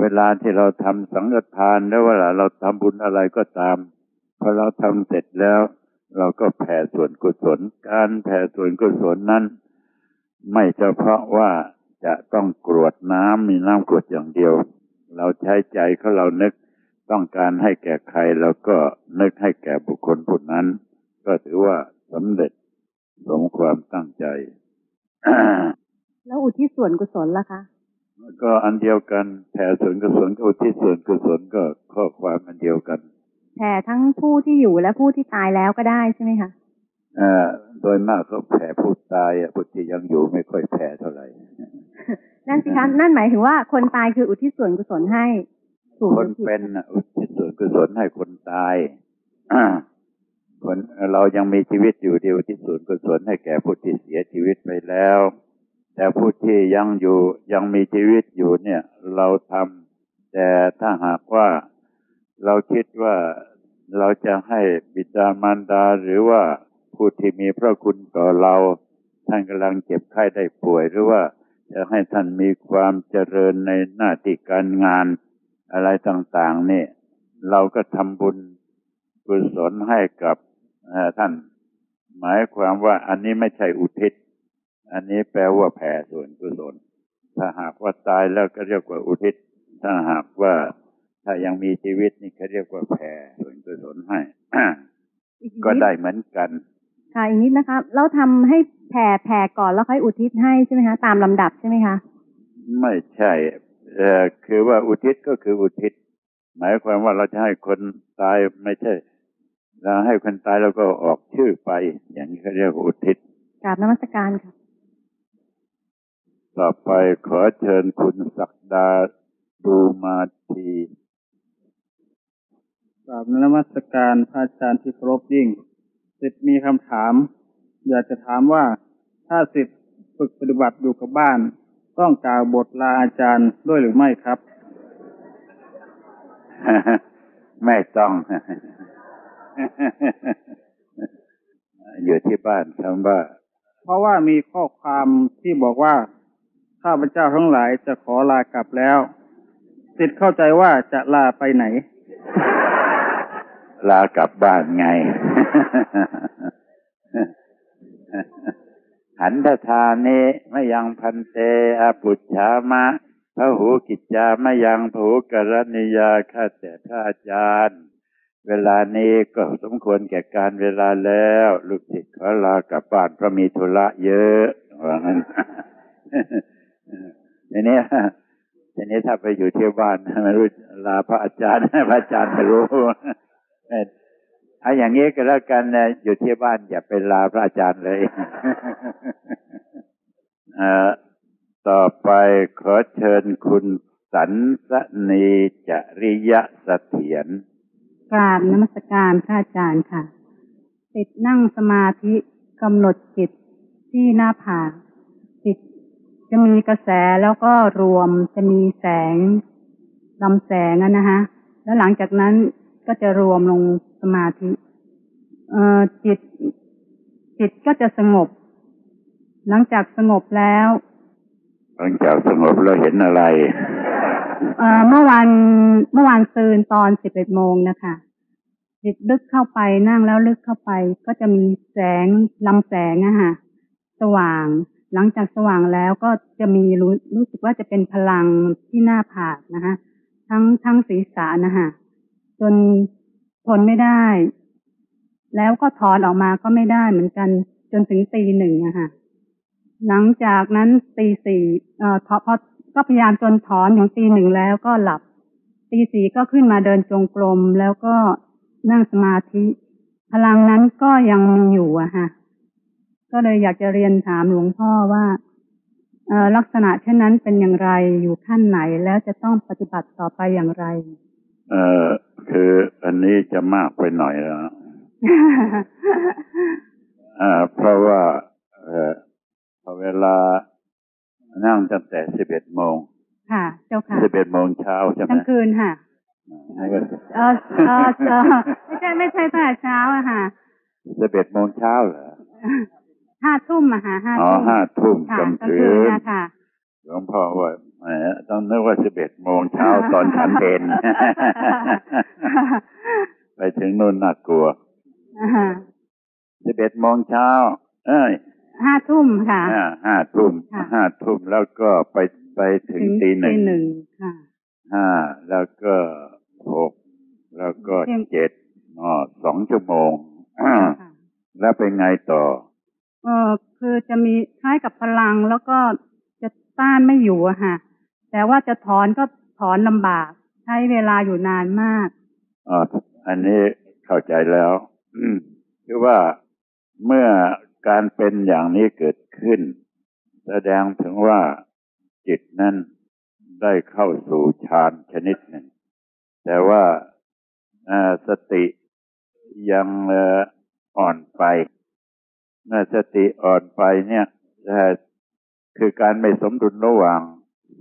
[SPEAKER 2] เวลาที่เราทำสังฆทานแล้วเวลาเราทำบุญอะไรก็ตามพอเราทำเสร็จแล้ว เราก็แผ่ส่วนกุศล การแผ่ส่วนกุศลนั้น ไม่เฉพาะว่าจะต้องกรวดน้ำมีน้ำกรวดอย่างเดียว เราใช้ใจเขาเรานึกต้องการให้แก่ใครเราก็นึกให้แก่บุคคลผู้นั้น ก็ถือว่าสำเร็จสมความตั้งใจ
[SPEAKER 4] แล้วอุทิศส่วนกุศลล่ะคะ
[SPEAKER 2] ก็อันเดียวกันแผ่ส่วนกุศลกับอุทิศส่วนกุศลก็ข้อความอันเดียวกัน
[SPEAKER 4] แผ่ทั้งผู้ที่อยู่และผู้ที่ตายแล้วก็ได้ใช่ไหมคะ
[SPEAKER 2] อ่าโดยมากก็แผ่ผู้ตายอะผู้ที่ยังอยู่ไม่ค่อยแผ่เท่าไหร่
[SPEAKER 4] นั่นสิคะนั่นหมายถึงว่าคนตายคืออุทิศส่วนกุศลให้
[SPEAKER 2] ถูกคนเป็นอุทิศส่วนกุศลให้คนตาย คนเรายังมีชีวิตอยู่เดียวที่ส่วนกุศลให้แก่ผู้ที่เสียชีวิตไปแล้วแแต่ผู้ที่ยังอยู่ยังมีชีวิตอยู่เนี่ย เราทำแต่ถ้าหากว่าเราคิดว่าเราจะให้บิดามารดาหรือว่าผู้ที่มีพระคุณต่อเรา ท่านกำลังเจ็บไข้ได้ป่วย หรือว่าจะให้ท่านมีความเจริญในหน้าที่การงานอะไรต่างๆนี่ เราก็ทำบุญกุศลให้กับ ท่าน หมายความว่าอันนี้ไม่ใช่อุทิศ อันนี้แปลว่าแผ่ส่วนกุศลถ้าหากว่าตายแล้วก็เรียกว่าอุทิศ ถ้าหากว่าถ้ายังมีชีวิตนี่เขาเรียกว่าแผ่ส่วนกุศลให้ก็ได้เหมือนกัน
[SPEAKER 4] ค่ะอีกนิดนะคะแล้วทำให้แผ่แผ่ก่อนแล้วค่อยอุทิศให้ใช่ไหมคะตามลำดับใช่ไหมคะ
[SPEAKER 2] ไม่ใช่เออคือว่าอุทิศก็คืออุทิศ หมายความว่าเราจะให้คนตายไม่ใช่ เราให้คนตายแล้วก็ออกชื่อไป อย่างนี้เขาเรียกอุทิศ
[SPEAKER 4] กราบนมัสการค่ะ
[SPEAKER 2] ต่อไปขอเชิญคุณศักดาดูมาที
[SPEAKER 5] กราบนมัสการพระอาจารย์ที่เคารพยิ่งสิทธิ์มีคำถาม อยากจะถามว่าถ้าสิทธิ์ฝึกปฏิบัติอยู่กับบ้าน ต้องกล่าวบทลาอาจารย์ด้วยหรือไม่ครับ
[SPEAKER 2] ไม่ต้อง อยู่ที่บ้านคำว่า
[SPEAKER 5] เพราะว่ามีข้อความที่บอกว่าข้าพเจ้าทั้งหลายจะขอลากลับแล้วสิทธิ์เข้าใจว่าจะลาไปไหน
[SPEAKER 2] ลากลับบ้านไง หันทธานิมยังพันเตอาปุจฉามะพระหูกิจจามยังพระหูกรณียาข้าแต่พระอาจารย์ เวลานี้ก็สมควรแก่การเวลาแล้ว ลูกศิษย์ขอลากลับบ้านเพราะมีธุระเยอะว่างั้นทีนี้ทีนี้ถ้าไปอยู่ที่บ้านไม่รู้ลาพระอาจารย์พระอาจารย์ไม่รู้เอาอย่างนี้ก็แล้วกันนะอยู่ที่บ้านอย่าไปลาพระอาจารย์เลยต่อไปขอเชิญคุณสันสนีจริยะเสถียร
[SPEAKER 6] กราบนมัสการพระอาจารย์ค่ะ ติดนั่งสมาธิกำหนดจิตที่หน้าผากจิตจะมีกระแสแล้วก็รวมจะมีแสงลำแสงนะฮะแล้วหลังจากนั้นก็จะรวมลงสมาธิเอ่อจิต จิตก็จะสงบ หลังจากสงบแล้ว
[SPEAKER 2] หลังจากสงบแล้วเห็นอะไร
[SPEAKER 6] เอ่อเมื่อวันเมื่อวานซืนตอนสิบเอ็ดโมงนะคะจิตลึกเข้าไปนั่งแล้วลึกเข้าไป ก็จะมีแสงลำแสงอะค่ะสว่าง หลังจากสว่างแล้วก็จะมีรู้รู้สึกว่าจะเป็นพลังที่หน้าผากนะคะทั้งทั้งศีรษะนะคะจนทนไม่ได้ แล้วก็ถอนออกมาก็ไม่ได้เหมือนกัน จนถึงตีหนึ่งอะค่ะหลังจากนั้นตีสี่เอ่อพอ ก็พยายามจนถอนถึงตีหนึ่งแล้วก็หลับ ตีสี่ก็ขึ้นมาเดินจงกรมแล้วก็นั่งสมาธิ พลังนั้นก็ยังมีอยู่อะค่ะก็เลยอยากจะเรียนถามหลวงพ่อว่าลักษณะเช่นนั้นเป็นอย่างไรอยู่ขั้นไหนแล้วจะต้องปฏิบัติต่อไปอย่างไร
[SPEAKER 2] เอ่อคืออันนี้จะมากไปหน่อยแล้วอ่าเพราะว่าเอ่อพอเวลา นั่งตั้งแต่สิบเอ็ดโมง
[SPEAKER 6] ค่ะ เจ้าค่ะ
[SPEAKER 2] สิบเอ็ดโมงเช้าใช่ไหม
[SPEAKER 6] กลางคืนค่ะเออเออไม่ใช่ไม่ใช่ตั้งแต่เช้าอะค่ะ
[SPEAKER 2] สิบเอ็ดโมงเช้าเหรอ
[SPEAKER 6] ห้าทุ่มอะค่ะห้า
[SPEAKER 2] ทุ่มอ๋อห้าทุ่ม
[SPEAKER 6] กลางคืนค่ะ
[SPEAKER 2] หลวงพ่อว่าแหมต้องนึกว่าสิบเอ็ดโมงเช้าตอนฉันเพนไปถึงนู่นน่ากลัวสิบเอ็ดโมงเช้า เอ้ย
[SPEAKER 6] ห้าทุ่มค่ะ
[SPEAKER 2] ห้าทุ่มห้าทุ่มแล้วก็ไปไปถึงตีหนึ่ง
[SPEAKER 6] หนึ่งค่ะ
[SPEAKER 2] ห้าแล้วก็หกแล้วก็เจ็ดอ๋อสองชั่วโมงแล้วเป็นไงต่อ
[SPEAKER 6] เออคือจะมีคล้ายกับพลังแล้วก็จะต้านไม่อยู่อะค่ะ แต่ว่าจะถอนก็ถอนลำบาก ใช้เวลาอยู่นานมาก
[SPEAKER 2] อ๋ออันนี้เข้าใจแล้วคือว่าเมื่อ การเป็นอย่างนี้เกิดขึ้น แสดงถึงว่าจิตนั้นได้เข้าสู่ฌานชนิดหนึ่ง แต่ว่าสติยังอ่อนไปเมื่อสติอ่อนไปเนี่ยคือการไม่สมดุลระหว่าง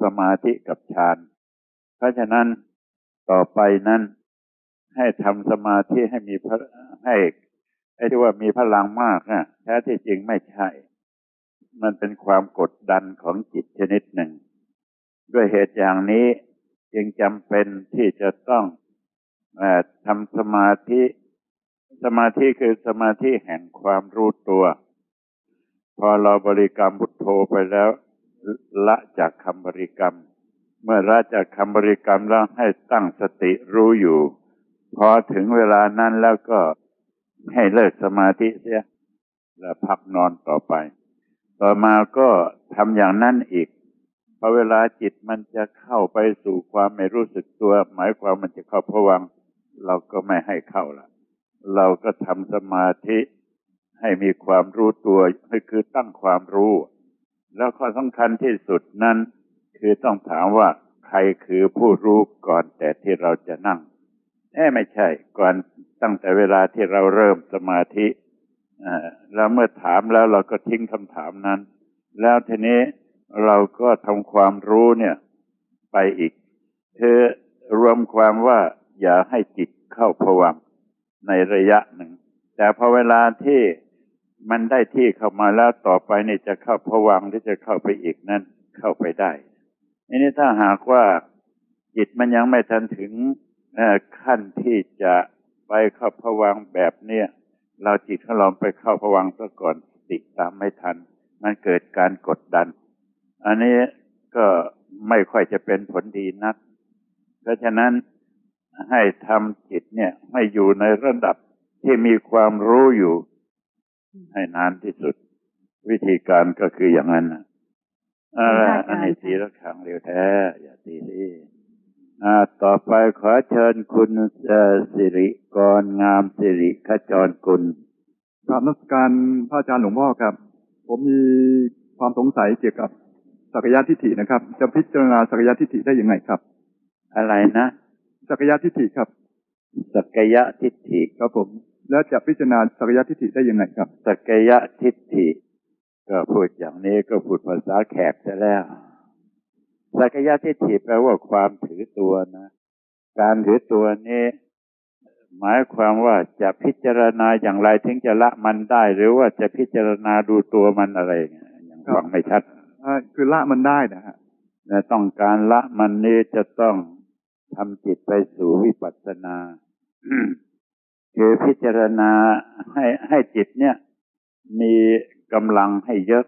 [SPEAKER 2] สมาธิกับฌาน เพราะฉะนั้นต่อไปนั้นให้ทำสมาธิให้มีให้ ไอ้ที่ว่ามีพลังมากนะแท้ที่จริงไม่ใช่ มันเป็นความกดดันของจิตชนิดหนึ่ง ด้วยเหตุอย่างนี้จึงจำเป็นที่จะต้องอทำสมาธิ สมาธิคือสมาธิแห่งความรู้ตัว พอเราบริกรรมพุทโธไปแล้ว ละจากคำบริกรรม เมื่อละจากคำบริกรรมแล้วให้ตั้งสติรู้อยู่ พอถึงเวลานั้นแล้วก็ ให้เลิกสมาธิเสียแล้วพักนอนต่อไป ต่อมาก็ทำอย่างนั้นอีกพอเวลาจิตมันจะเข้าไปสู่ความไม่รู้สึกตัว หมายความมันจะเข้าพวัง เราก็ไม่ให้เข้าละเราก็ทำสมาธิให้มีความรู้ตัวคือตั้งความรู้ แล้วข้อสำคัญที่สุดนั้น คือต้องถามว่าใครคือผู้รู้ก่อนแต่ที่เราจะนั่ง แอ่ไม่ใช่ ก่อนตั้งแต่เวลาที่เราเริ่มสมาธิแล้วเมื่อถามแล้วเราก็ทิ้งคำถามนั้น แล้วทีนี้เราก็ทำความรู้เนี่ย ไปอีกคือรวมความว่าอย่าให้จิตเข้าผวังในระยะหนึ่ง แต่พอเวลาที่มันได้ที่เข้ามาแล้วต่อไปนี่จะเข้าผวังที่จะเข้าไปอีกนั้นเข้าไปได้อันนี้ถ้าหากว่าจิตมันยังไม่ทันถึง ขั้นที่จะไปเข้าผวังแบบเนี้ยเราจิตของเราไปเข้าผวังซะก่อนติดตามไม่ทัน มันเกิดการกดดัน อันนี้ก็ไม่ค่อยจะเป็นผลดีนัก เพราะฉะนั้นให้ทำจิตเนี่ยให้อยู่ในระดับที่มีความรู้อยู่ ให้นานที่สุด วิธีการก็คืออย่างนั้นอะไรอันนี้ตีละครั้งเร็วแท้ อย่าตีสิ ต่อไปขอเชิญคุณสิริกรงามสิริขจรกุล
[SPEAKER 7] กราบนักการพระอาจารย์หลวงพ่อครับ ผมมีความสงสัยเกี่ยวกับสักยะทิฏฐินะครับ จะพิจารณาสักยะทิฏฐิได้ยังไงครับ
[SPEAKER 2] อะไรนะ
[SPEAKER 7] สักยะทิฏฐิครับ
[SPEAKER 2] สักยะทิฏฐิ
[SPEAKER 7] ครับผม แล้วจะพิจารณาสักยะทิฏฐิได้ยังไงครับ
[SPEAKER 2] สักยะทิฏฐิ ก็พูดอย่างนี้ก็พูดภาษาแขกซะแล้ว สักยะทิฏฐิแปลว่าความถือตัวนะ การถือตัวนี้ หมายความว่าจะพิจารณาอย่างไรถึงจะละมันได้ หรือว่าจะพิจารณาดูตัวมันอะไรอย่างฟังไม่ชัด
[SPEAKER 7] คือละมันได้นะฮะ
[SPEAKER 2] แต่ต้องการละมันนี้จะต้องทำจิตไปสู่วิปัสสนาคือพิจารณาให้ให้จิตเนี่ย มีกำลังให้เยอะ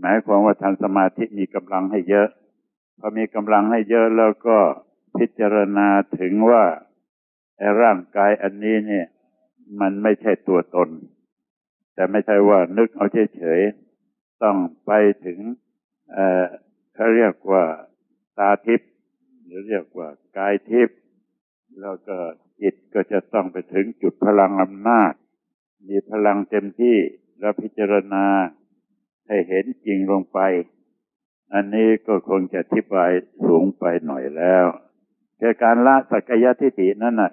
[SPEAKER 2] หมายความว่าทำสมาธิมีกำลังให้เยอะ พอมีกำลังให้เยอะแล้วก็พิจารณาถึงว่าไอ้ร่างกายอันนี้เนี่ย มันไม่ใช่ตัวตน แต่ไม่ใช่ว่านึกเอาเฉยๆต้องไปถึงเอ่อเขาเรียกว่าตาทิพย์หรือเรียกว่ากายทิพย์แล้วก็จิตก็จะต้องไปถึงจุดพลังอำนาจ มีพลังเต็มที่แล้วพิจารณาให้เห็นจริงลงไป อันนี้ก็คงจะอธิบายสูงไปหน่อยแล้วแค่การละสักยะทิฏฐินั้นนะ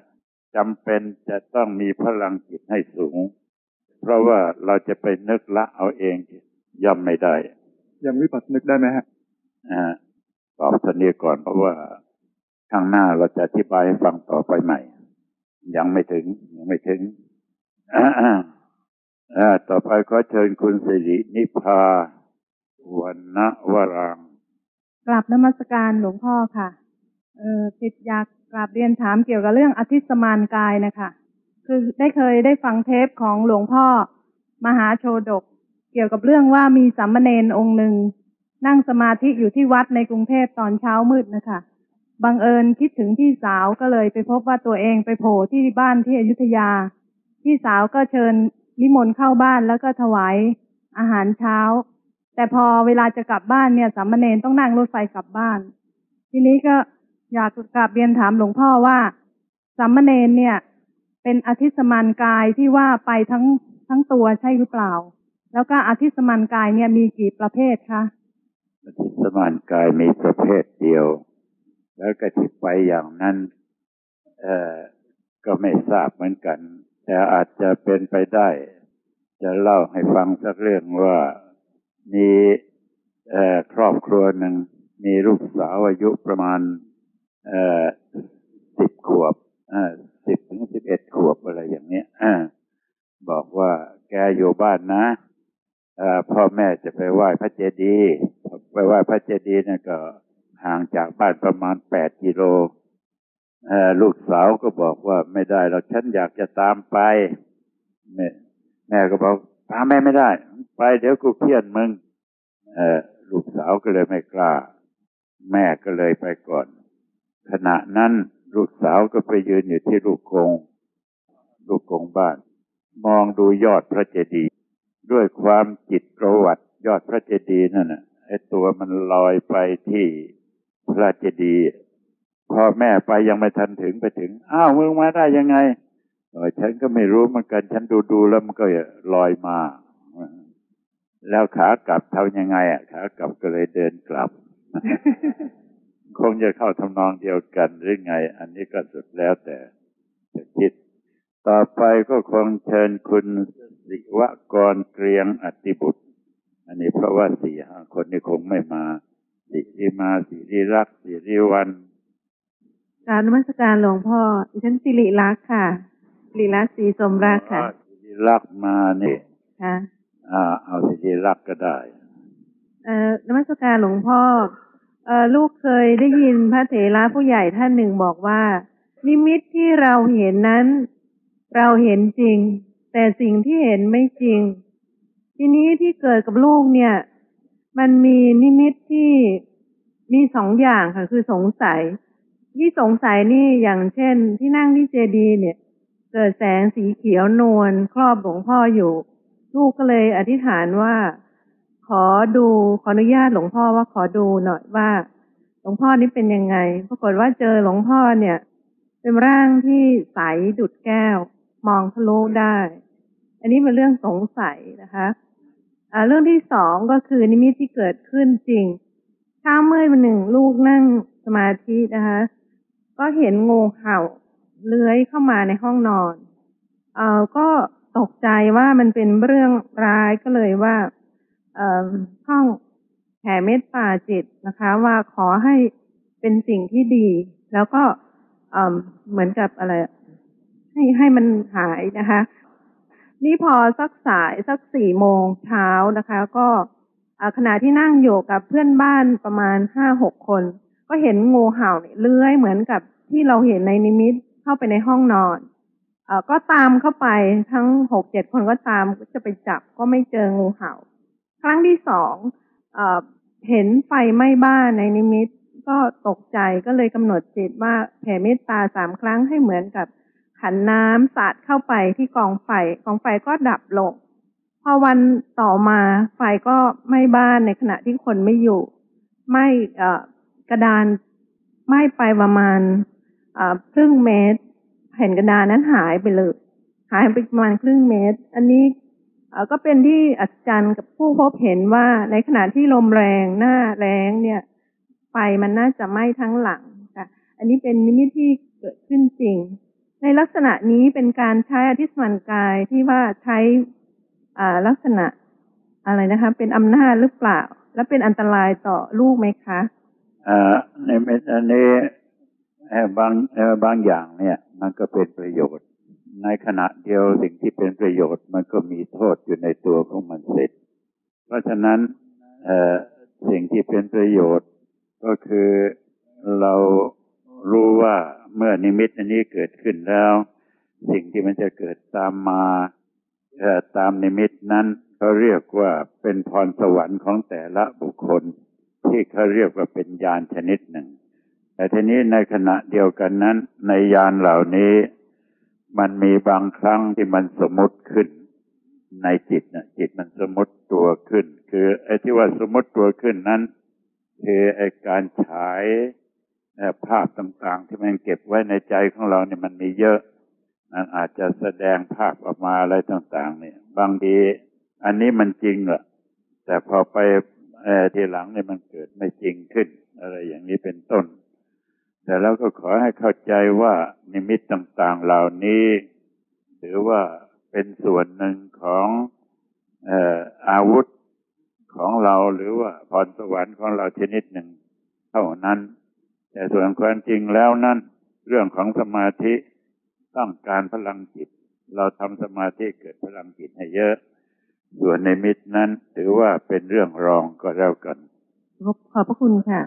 [SPEAKER 2] จำเป็นจะต้องมีพลังจิตให้สูง เพราะว่าเราจะไปนึกละเอาเองย่อมไม่ได้
[SPEAKER 7] ยังวิปัสสนึกได้ไหมฮะ
[SPEAKER 2] อ่าตอบท่านี้ก่อนเพราะว่าข้างหน้าเราจะอธิบายให้ฟังต่อไปใหม่ ยังไม่ถึงยังไม่ถึงอ่าต่อไปขอเชิญคุณสิรินิพา วันณวรัง
[SPEAKER 8] กลับนมัสการหลวงพ่อค่ะ เออติดอยากกราบเรียนถามเกี่ยวกับเรื่องอธิสมานกายนะคะ คือได้เคยได้ฟังเทปของหลวงพ่อ มหาโชดก เกี่ยวกับเรื่องว่ามีสามมเณรองค์หนึ่งนั่งสมาธิอยู่ที่วัดในกรุงเทพตอนเช้ามืดนะคะบังเอิญคิดถึงพี่สาวก็เลยไปพบว่าตัวเองไปโผล่ที่บ้านที่อยุธยา พี่สาวก็เชิญนิมนต์เข้าบ้านแล้วก็ถวายอาหารเช้า แต่พอเวลาจะกลับบ้านเนี่ยสามเณรต้องนั่งรถไฟกลับบ้าน ทีนี้ก็อยากกลับเรียนถามหลวงพ่อว่าสามเณรเนี่ย เป็นอธิสมานกายที่ว่าไปทั้งทั้งตัวใช่หรือเปล่า แล้วก็อธิสมานกายเนี่ยมีกี่ประเภทคะ
[SPEAKER 2] อธิสมานกายมีประเภทเดียว แล้วก็ที่ไปอย่างนั้นเอ่อก็ไม่ทราบเหมือนกัน แต่อาจจะเป็นไปได้ จะเล่าให้ฟังสักเรื่องว่า มีครอบครัวหนึ่งมีลูกสาวอายุประมาณสิบขวบสิบถึงสิบเอ็ดขวบอะไรอย่างเนี้ยบอกว่าแกอยู่บ้านนะพ่อแม่จะไปไหว้พระเจดีย์ไปไหว้พระเจดีย์นี่ก็ห่างจากบ้านประมาณแปดกิโลลูกสาวก็บอกว่าไม่ได้เราฉันอยากจะตามไป แม่ก็บอก ตาแม่ไม่ได้ ไปเดี๋ยวกูเพี้ยนมึง เออลูกสาวก็เลยไม่กล้า แม่ก็เลยไปก่อน ขณะนั้นลูกสาวก็ไปยืนอยู่ที่ลูกกงลูกกงบ้าน มองดูยอดพระเจดีย์ด้วยความจิตประวัติยอดพระเจดีย์นั่นน่ะไอตัวมันลอยไปที่พระเจดีย์พอแม่ไปยังไม่ทันถึงไปถึง อ้าวมึงมาได้ยังไง ฉันก็ไม่รู้เหมือนกัน ฉันดูดูๆแล้วมันก็ลอยมา แล้วขากลับทำยังไงอะขากลับก็เลยเดินกลับ คงจะเข้าทำนองเดียวกันหรือไง อันนี้ก็สุดแล้วแต่จะคิด ต่อไปก็คงเชิญคุณสิวกรเกรียงอติบุตร อันนี้เพราะว่าสี่ห้าคนนี้คงไม่มา สิริมาสิริรักษ์สิริวัน
[SPEAKER 9] การนมัสการหลวงพ่อดิฉันสิริรักษ์ค่ะ สิริรักษ์ศรีสมรักษ์ค่ะ
[SPEAKER 2] อ๋อสิริรักษ์มานี่
[SPEAKER 9] ค่ะ
[SPEAKER 2] อ่าเอาสิริรักษ์ก็ได้
[SPEAKER 9] เอ่อนมัสการหลวงพ่อเอ่อลูกเคยได้ยินพระเถระผู้ใหญ่ท่านหนึ่งบอกว่า นิมิตที่เราเห็นนั้น เราเห็นจริง แต่สิ่งที่เห็นไม่จริง ทีนี้ที่เกิดกับลูกเนี่ย มันมีนิมิตที่มีสองอย่างค่ะ คือสงสัย ที่สงสัยนี่อย่างเช่น ที่นั่งที่เจดีย์เนี่ย เกิดแสงสีเขียวนวลครอบหลวงพ่ออยู่ ลูกก็เลยอธิษฐานว่า ขอดูขออนุญาตหลวงพ่อว่าขอดูหน่อยว่า หลวงพ่อนี่เป็นยังไง ปรากฏว่าเจอหลวงพ่อเนี่ย เป็นร่างที่ใสดุดแก้ว มองทะลุได้ อันนี้เป็นเรื่องสงสัยนะคะอ่าเรื่องที่สองก็คือนิมิตที่เกิดขึ้นจริงเช้าเมื่อวันหนึ่งลูกนั่งสมาธินะคะ ก็เห็นงูเห่า เลื้อยเข้ามาในห้องนอน เอ่อก็ตกใจว่ามันเป็นเรื่องร้ายก็เลยว่า เอ่อห้องแผ่เมตตาจิตนะคะ ว่าขอให้เป็นสิ่งที่ดี แล้วก็เอ่อเหมือนกับอะไร ให้ให้มันหายนะคะ นี่พอสักสายสักสี่โมงเช้านะคะ ก็ขณะที่นั่งอยู่กับเพื่อนบ้านประมาณห้าหกคน ก็เห็นงูเห่าเลื้อยเหมือนกับที่เราเห็นในนิมิต เข้าไปในห้องนอนเอ่อก็ตามเข้าไปทั้งหกเจ็ดคนก็ตามก็จะไปจับก็ไม่เจองูเห่า ครั้งที่สองเอ่อเห็นไฟไหม้บ้านในนิมิตก็ตกใจก็เลยกำหนดจิตว่าแผ่เมตตาสามครั้งให้เหมือนกับขันน้ำสาดเข้าไปที่กองไฟกองไฟก็ดับลง พอวันต่อมาไฟก็ไหม้บ้านในขณะที่คนไม่อยู่ไหม้เอ่อกระดานไหม้ไปประมาณ ครึ่งเมตร แผ่นกระดานนั้นหายไปเลย หายไปประมาณครึ่งเมตร อันนี้ก็เป็นที่อัศจรรย์กับผู้พบเห็นว่าในขณะที่ลมแรงหน้าแรงเนี่ยไฟมันน่าจะไหม้ทั้งหลังค่ะ อันนี้เป็นนิมิตที่เกิดขึ้นจริง ในลักษณะนี้เป็นการใช้อธิสมันกายที่ว่าใช้ลักษณะอะไรนะคะ เป็นอำนาจหรือเปล่า และเป็นอันตรายต่อลูกไหมคะ
[SPEAKER 2] อ่อในเม็ดอันนี้ บางบางอย่างเนี่ย มันก็เป็นประโยชน์ ในขณะเดียวสิ่งที่เป็นประโยชน์มันก็มีโทษอยู่ในตัวของมันเสร็จ เพราะฉะนั้นสิ่งที่เป็นประโยชน์ ก็คือเรารู้ว่าเมื่อนิมิตอันนี้เกิดขึ้นแล้ว สิ่งที่มันจะเกิดตามมาตามนิมิตนั้นเขาเรียกว่าเป็นพรสวรรค์ของแต่ละบุคคล ที่เขาเรียกว่าเป็นยานชนิดหนึ่ง แต่ทีนี้ในขณะเดียวกันนั้น ในยานเหล่านี้มันมีบางครั้งที่มันสมมติขึ้น ในจิตนะจิตมันสมมติตัวขึ้น คือไอ้ที่ว่าสมมติตัวขึ้นนั้น คือไอ้การฉายภาพต่างๆ ที่มันเก็บไว้ในใจของเราเนี่ยมันมีเยอะ มันอาจจะแสดงภาพออกมาอะไรต่างๆ เนี่ย บางทีอันนี้มันจริงแหละแต่พอไปเทีหลังเนี่ยมันเกิดไม่จริงขึ้น อะไรอย่างนี้เป็นต้น แต่เราก็ขอให้เข้าใจว่านิมิตต่าง ๆ เหล่านี้ถือว่าเป็นส่วนหนึ่งของอาวุธของเราหรือว่าพรสวรรค์ของเราชนิดหนึ่ง เท่านั้น แต่ส่วนความจริงแล้วนั่นเรื่องของสมาธิต้องการพลังจิต เราทำสมาธิเกิดพลังจิตให้เยอะ ส่วนในมิตรนั้นถือว่าเป็นเรื่องรองก็แล้วกัน
[SPEAKER 9] ขอบพระคุณค่ะ